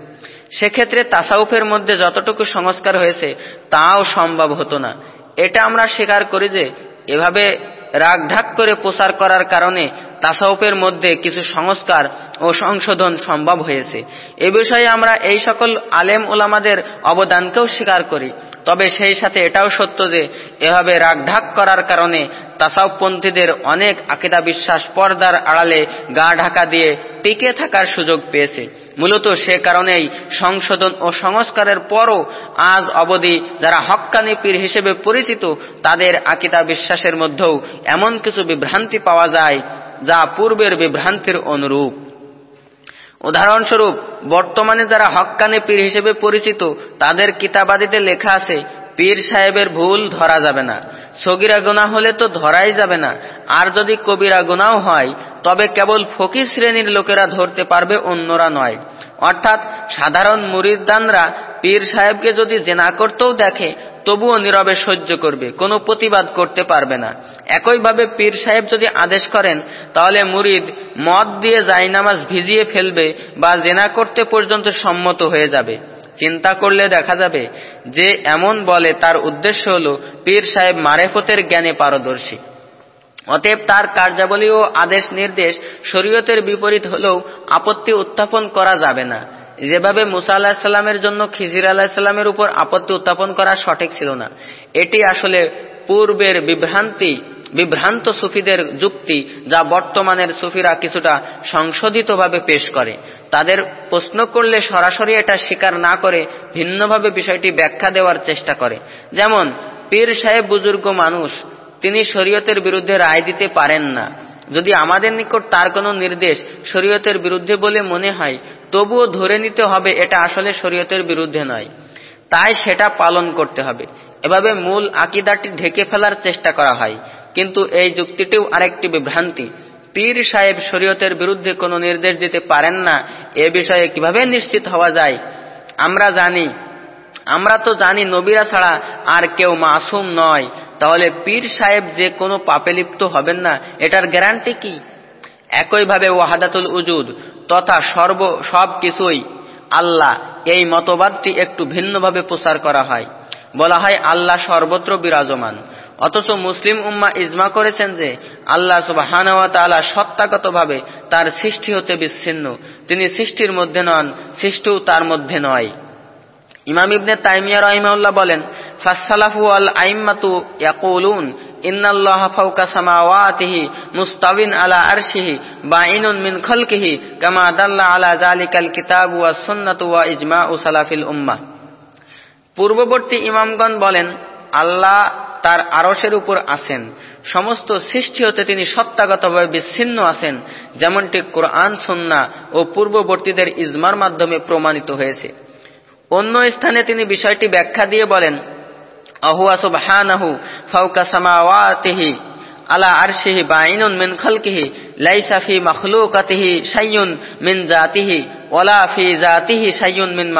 [SPEAKER 1] সেক্ষেত্রে তাসাউফের মধ্যে যতটুকু সংস্কার হয়েছে, তাও সম্ভব হতো না। এটা আমরা স্বীকার করি যে, এভাবে রাগঢাক করে প্রচার করার কারণে তাসাউফের মধ্যে কিছু সংস্কার ও সংশোধন সম্ভব হয়েছে। এ বিষয়ে আমরা এই সকল আলেম ওলামাদের অবদানকেও স্বীকার করি। তবে সেই সাথে এটাও সত্য যে এভাবে রাগঢাক করার কারণে তাসাউপপন্থীদের অনেক আকিদা বিশ্বাস পর্দার আড়ালে গা ঢাকা দিয়ে টিকে থাকার সুযোগ পেয়েছে। মূলত সে কারণেই সংশোধন ও সংস্কারের পরও আজ অবধি যারা হক্কানি পীর হিসেবে পরিচিত, তাদের আকিদা বিশ্বাসের মধ্যেও এমন কিছু বিভ্রান্তি পাওয়া যায় যা পূর্বের বিভ্রান্তির অনুরূপ। উদাহরণস্বরূপ, বর্তমানে যারা হক্কানি পীর হিসেবে পরিচিত, তাদের কিতাবাদিতে লেখা আছে, পীর সাহেবের ভুল ধরা যাবে না। সগিরা গুণা হলে তো ধরাই যাবে না। আর যদি কবিরা গুণাও হয়, তবে কেবল ফকির শ্রেণির লোকেরা ধরতে পারবে, অন্যরা নয়। অর্থাৎ, সাধারণ মুরিদানরা পীর সাহেবকে যদি জেনা করতেও দেখে তবুও নীরবে সহ্য করবে, কোনো প্রতিবাদ করতে পারবে না। একইভাবে পীর সাহেব যদি আদেশ করেন, তাহলে মুরিদ মদ দিয়ে জাইনামাজ ভিজিয়ে ফেলবে বা জেনা করতে পর্যন্ত সম্মত হয়ে যাবে। চিন্তা করলে দেখা যাবে যে এমন বলে তার উদ্দেশ্য হল পীর সাহেব মারেফতের জ্ঞানে পারদর্শী। অতএব তার কার্যাবলী ও আদেশ নির্দেশ শরীয়তের বিপরীত হলেও আপত্তি উত্থাপন করা যাবে না। যেভাবে মুসা আল্লাহিসাল্লামের জন্য খিজির আলাহিসাল্লামের উপর আপত্তি উত্থাপন করা সঠিক ছিল না। এটি আসলে পূর্বের বিভ্রান্তি, বিভ্রান্ত সুফিদের যুক্তি যা বর্তমানের সুফিরা কিছুটা সংশোধিতভাবে পেশ করে। তাদের প্রশ্ন করলে সরাসরি এটা স্বীকার না করে ভিন্নভাবে বিষয়টি ব্যাখ্যা দেওয়ার চেষ্টা করে। যেমন, পীর সাহেব বুজুর্গ মানুষ, তিনি শরীয়তের বিরুদ্ধে রায় দিতে পারেন না। যদি আমাদের নিকট তার কোনো নির্দেশ শরীয়তের বিরুদ্ধে বলে মনে হয় তবুও ধরে নিতে হবে এটা আসলে শরীয়তের বিরুদ্ধে নয়। তাই সেটা পালন করতে হবে। এভাবে মূল আকিদাটি ঢেকে ফেলার চেষ্টা করা হয়। কিন্তু এই যুক্তিটিও আরেকটি বিভ্রান্তি। পীর সাহেব শরীয়তের বিরুদ্ধে কোনো নির্দেশ দিতে পারেন না, এ বিষয়ে কীভাবে নিশ্চিত হওয়া যায়? আমরা জানি, আমরা তো জানি নবীরা ছাড়া আর কেউ মাসুম নয়। তাহলে পীর সাহেব যে কোনো পাপে লিপ্ত হবেন না, এটার গ্যারান্টি কি? একইভাবে ওয়াহাদাতুল উজুদ তথা সর্ব সব কিছুই আল্লাহ এই মতবাদটি একটু ভিন্নভাবে প্রচার করা হয়। বলা হয় আল্লাহ সর্বত্র বিরাজমান। অথচ মুসলিম উম্মা ইজমা করেছেন যে আল্লাহ সুবাহানওয়াতালা সত্তাগতভাবে তার সৃষ্টি হতে বিচ্ছিন্ন। তিনি সৃষ্টির মধ্যে নন, সৃষ্টিও তার মধ্যে নয়। ইমাম ইবনে তাইমিয়া রহিমাউল্লাহ বলেন ফাসালাফু আল আইম্মাতু ইয়াকুলুন, ইন্নাল্লাহ ফাওকা সামাওয়াতিহি মুস্তাবিন আলা আরশিহি বাইনুন মিন খালকিহি, কামা দাল্লা আলা যালিকাল কিতাবু ওয়াস সুন্নাতু ওয়া ইজমাউ সালাফিল উম্মাহ। পূর্ববর্তী ইমামগণ বলেন, আল্লাহ তার আরসের উপর আছেন। সমস্ত সৃষ্টি হতে তিনি সত্তাগতভাবে বিচ্ছিন্ন আছেন, যেমনটি কোরআন সন্না ও পূর্ববর্তীদের ইজমার মাধ্যমে প্রমাণিত হয়েছে। অন্য স্থানে তিনি বিষয়টি ব্যাখ্যা দিয়ে বলেন আলা আরশিহি বাইনুন মিন জাতিহি জাতিহি মিন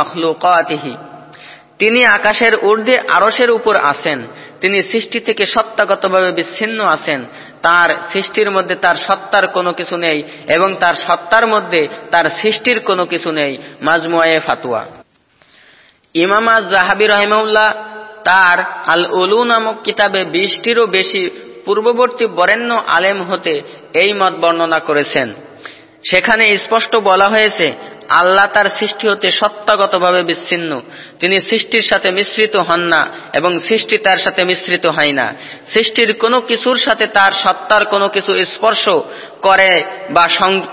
[SPEAKER 1] তিনি আকাশের ঊর্ধ্বে আরসের উপর আছেন, তিনি সৃষ্টি থেকে সত্তাগতভাবে বিচ্ছিন্ন আছেন, তার সৃষ্টির মধ্যে তার সত্তার কোনো কিছু নেই এবং তার সত্তার মধ্যে তার সৃষ্টির কোনো কিছু নেই মাজমুয়ে ফাতুয়া ইমামা জাহাবি রহমউল্লাহ তার আল উলু নামক কিতাবে বিশটিরও বেশি পূর্ববর্তী বরেণ্য আলেম হতে এই মত বর্ণনা করেছেন। সেখানে স্পষ্ট বলা হয়েছে আল্লাহ তার সৃষ্টি হতে সত্তাগতভাবে বিচ্ছিন্ন। তিনি সৃষ্টির সাথে মিশ্রিত হন না এবং সৃষ্টি তার সাথে মিশ্রিত হয় না। সৃষ্টির কোনো কিছুর সাথে তার সত্তার কোনো কিছু স্পর্শ করে বা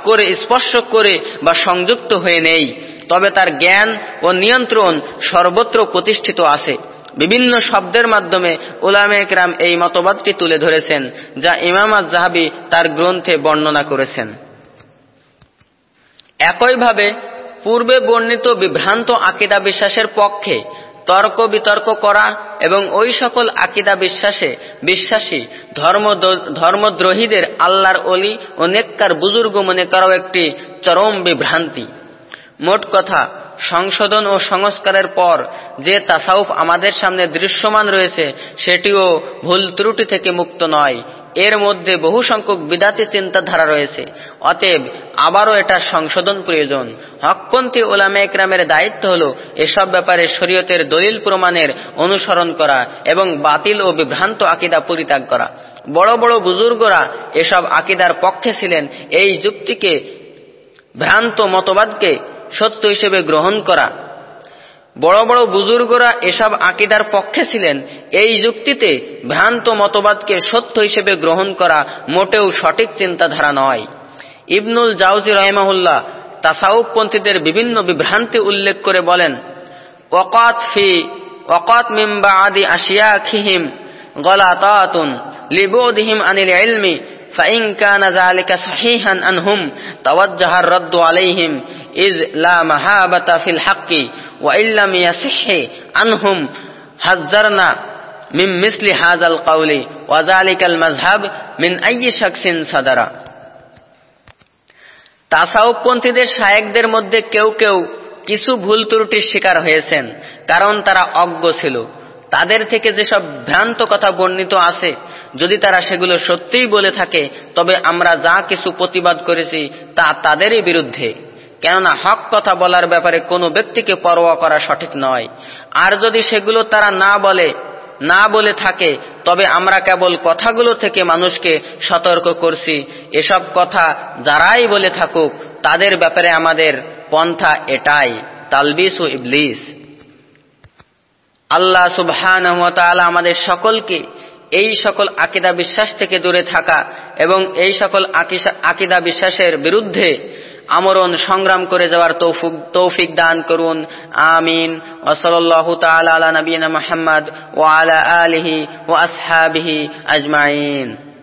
[SPEAKER 1] করে স্পর্শ করে বা সংযুক্ত হয়ে নেই। তবে তার জ্ঞান ও নিয়ন্ত্রণ সর্বত্র প্রতিষ্ঠিত আছে। বিভিন্ন শব্দের মাধ্যমে উলামে একরাম এই মতবাদটি তুলে ধরেছেন, যা ইমাম আজ জাহাবি তার গ্রন্থে বর্ণনা করেছেন। একইভাবে পূর্বে বর্ণিত বিভ্রান্ত আকিদা বিশ্বাসের পক্ষে তর্ক বিতর্ক করা এবং ওই সকল আকিদা বিশ্বাসে বিশ্বাসী, ধর্ম ধর্মদ্রোহীদের আল্লাহর অলি ও নেককার বুজুর্গ মনে করাও একটি চরম বিভ্রান্তি। মোট কথা, সংশোধন ও সংস্কারের পর যে তাসাউফ আমাদের সামনে দৃশ্যমান রয়েছে, সেটিও ভুল ত্রুটি থেকে মুক্ত নয়। এর মধ্যে বহু সংখ্যক বিদাতি চিন্তাধারা রয়েছে। অতএব আবারও এটা সংশোধন প্রয়োজন। হকপন্থী ওলামে একরামের দায়িত্ব হল এসব ব্যাপারে শরীয়তের দলিল প্রমাণের অনুসরণ করা এবং বাতিল ও বিভ্রান্ত আকিদা পরিত্যাগ করা। বড় বড় বুজুর্গরা এসব আকিদার পক্ষে ছিলেন। এই যুক্তিকে ভ্রান্ত মতবাদকে সত্য হিসেবে গ্রহণ করা। বড় বড় বুজুর্গরা এসব আকিদার পক্ষে ছিলেন। এই যুক্তিতে ভ্রান্ত মতবাদকে সত্য হিসেবে গ্রহণ করা মোটেও সঠিক চিন্তাধারা নয়। ইবনুল জাউজি রহমাহুল্লাহ তাসাউপপন্থীদের বিভিন্ন বিভ্রান্তি উল্লেখ করে বলেন, ওকাত ফি, ওকাত মিম্বা আদি আশিয়া খিহিম গলা গলাতাতুন লিবোদিহিম আনিল এলমি ফাইন কানা যালিকা সাহিহান আনহুম, তাওয়াজ্জাহার রদ্দু আলাইহিম, ইজ লা মাহাবাতা ফিল হাক্কি ওয়াইল্লাম ইয়াসিহে আনহুম মিম কাউলি ওয়াজালিকাল মাজহাব মিন সাদারা। মধ্যে কেউ কেউ কিছু ভুল ত্রুটির শিকার হয়েছেন, কারণ তারা অজ্ঞ ছিল। তাদের থেকে যেসব ভ্রান্ত কথা বর্ণিত আছে, যদি তারা সেগুলো সত্যিই বলে থাকে, তবে আমরা যা কিছু প্রতিবাদ করেছি তা তাদেরই বিরুদ্ধে। কেননা হক কথা বলার ব্যাপারে কোনো ব্যক্তিকে পরোয়া করা সঠিক নয়। আর যদি সেগুলো তারা না বলে না বলে থাকে, তবে আমরা কেবল কথাগুলো থেকে মানুষকে সতর্ক করছি। এসব কথা যারাই বলে থাকুক, তাদের ব্যাপারে আমাদের পন্থা এটাই। তালবিস ও ইবলিস। আল্লাহ সুবহান আমাদের সকলকে এই সকল আকিদা বিশ্বাস থেকে দূরে থাকা এবং এই সকল আকিদা বিশ্বাসের বিরুদ্ধে আমরণ সংগ্রাম করে যাওয়ার তৌফিক তৌফিক দান করুন। আমিন। ওসল্লাহ তালা নবীন মোহাম্মদ ও আলা আলিহি ও আসহাবিহি আজমাইন।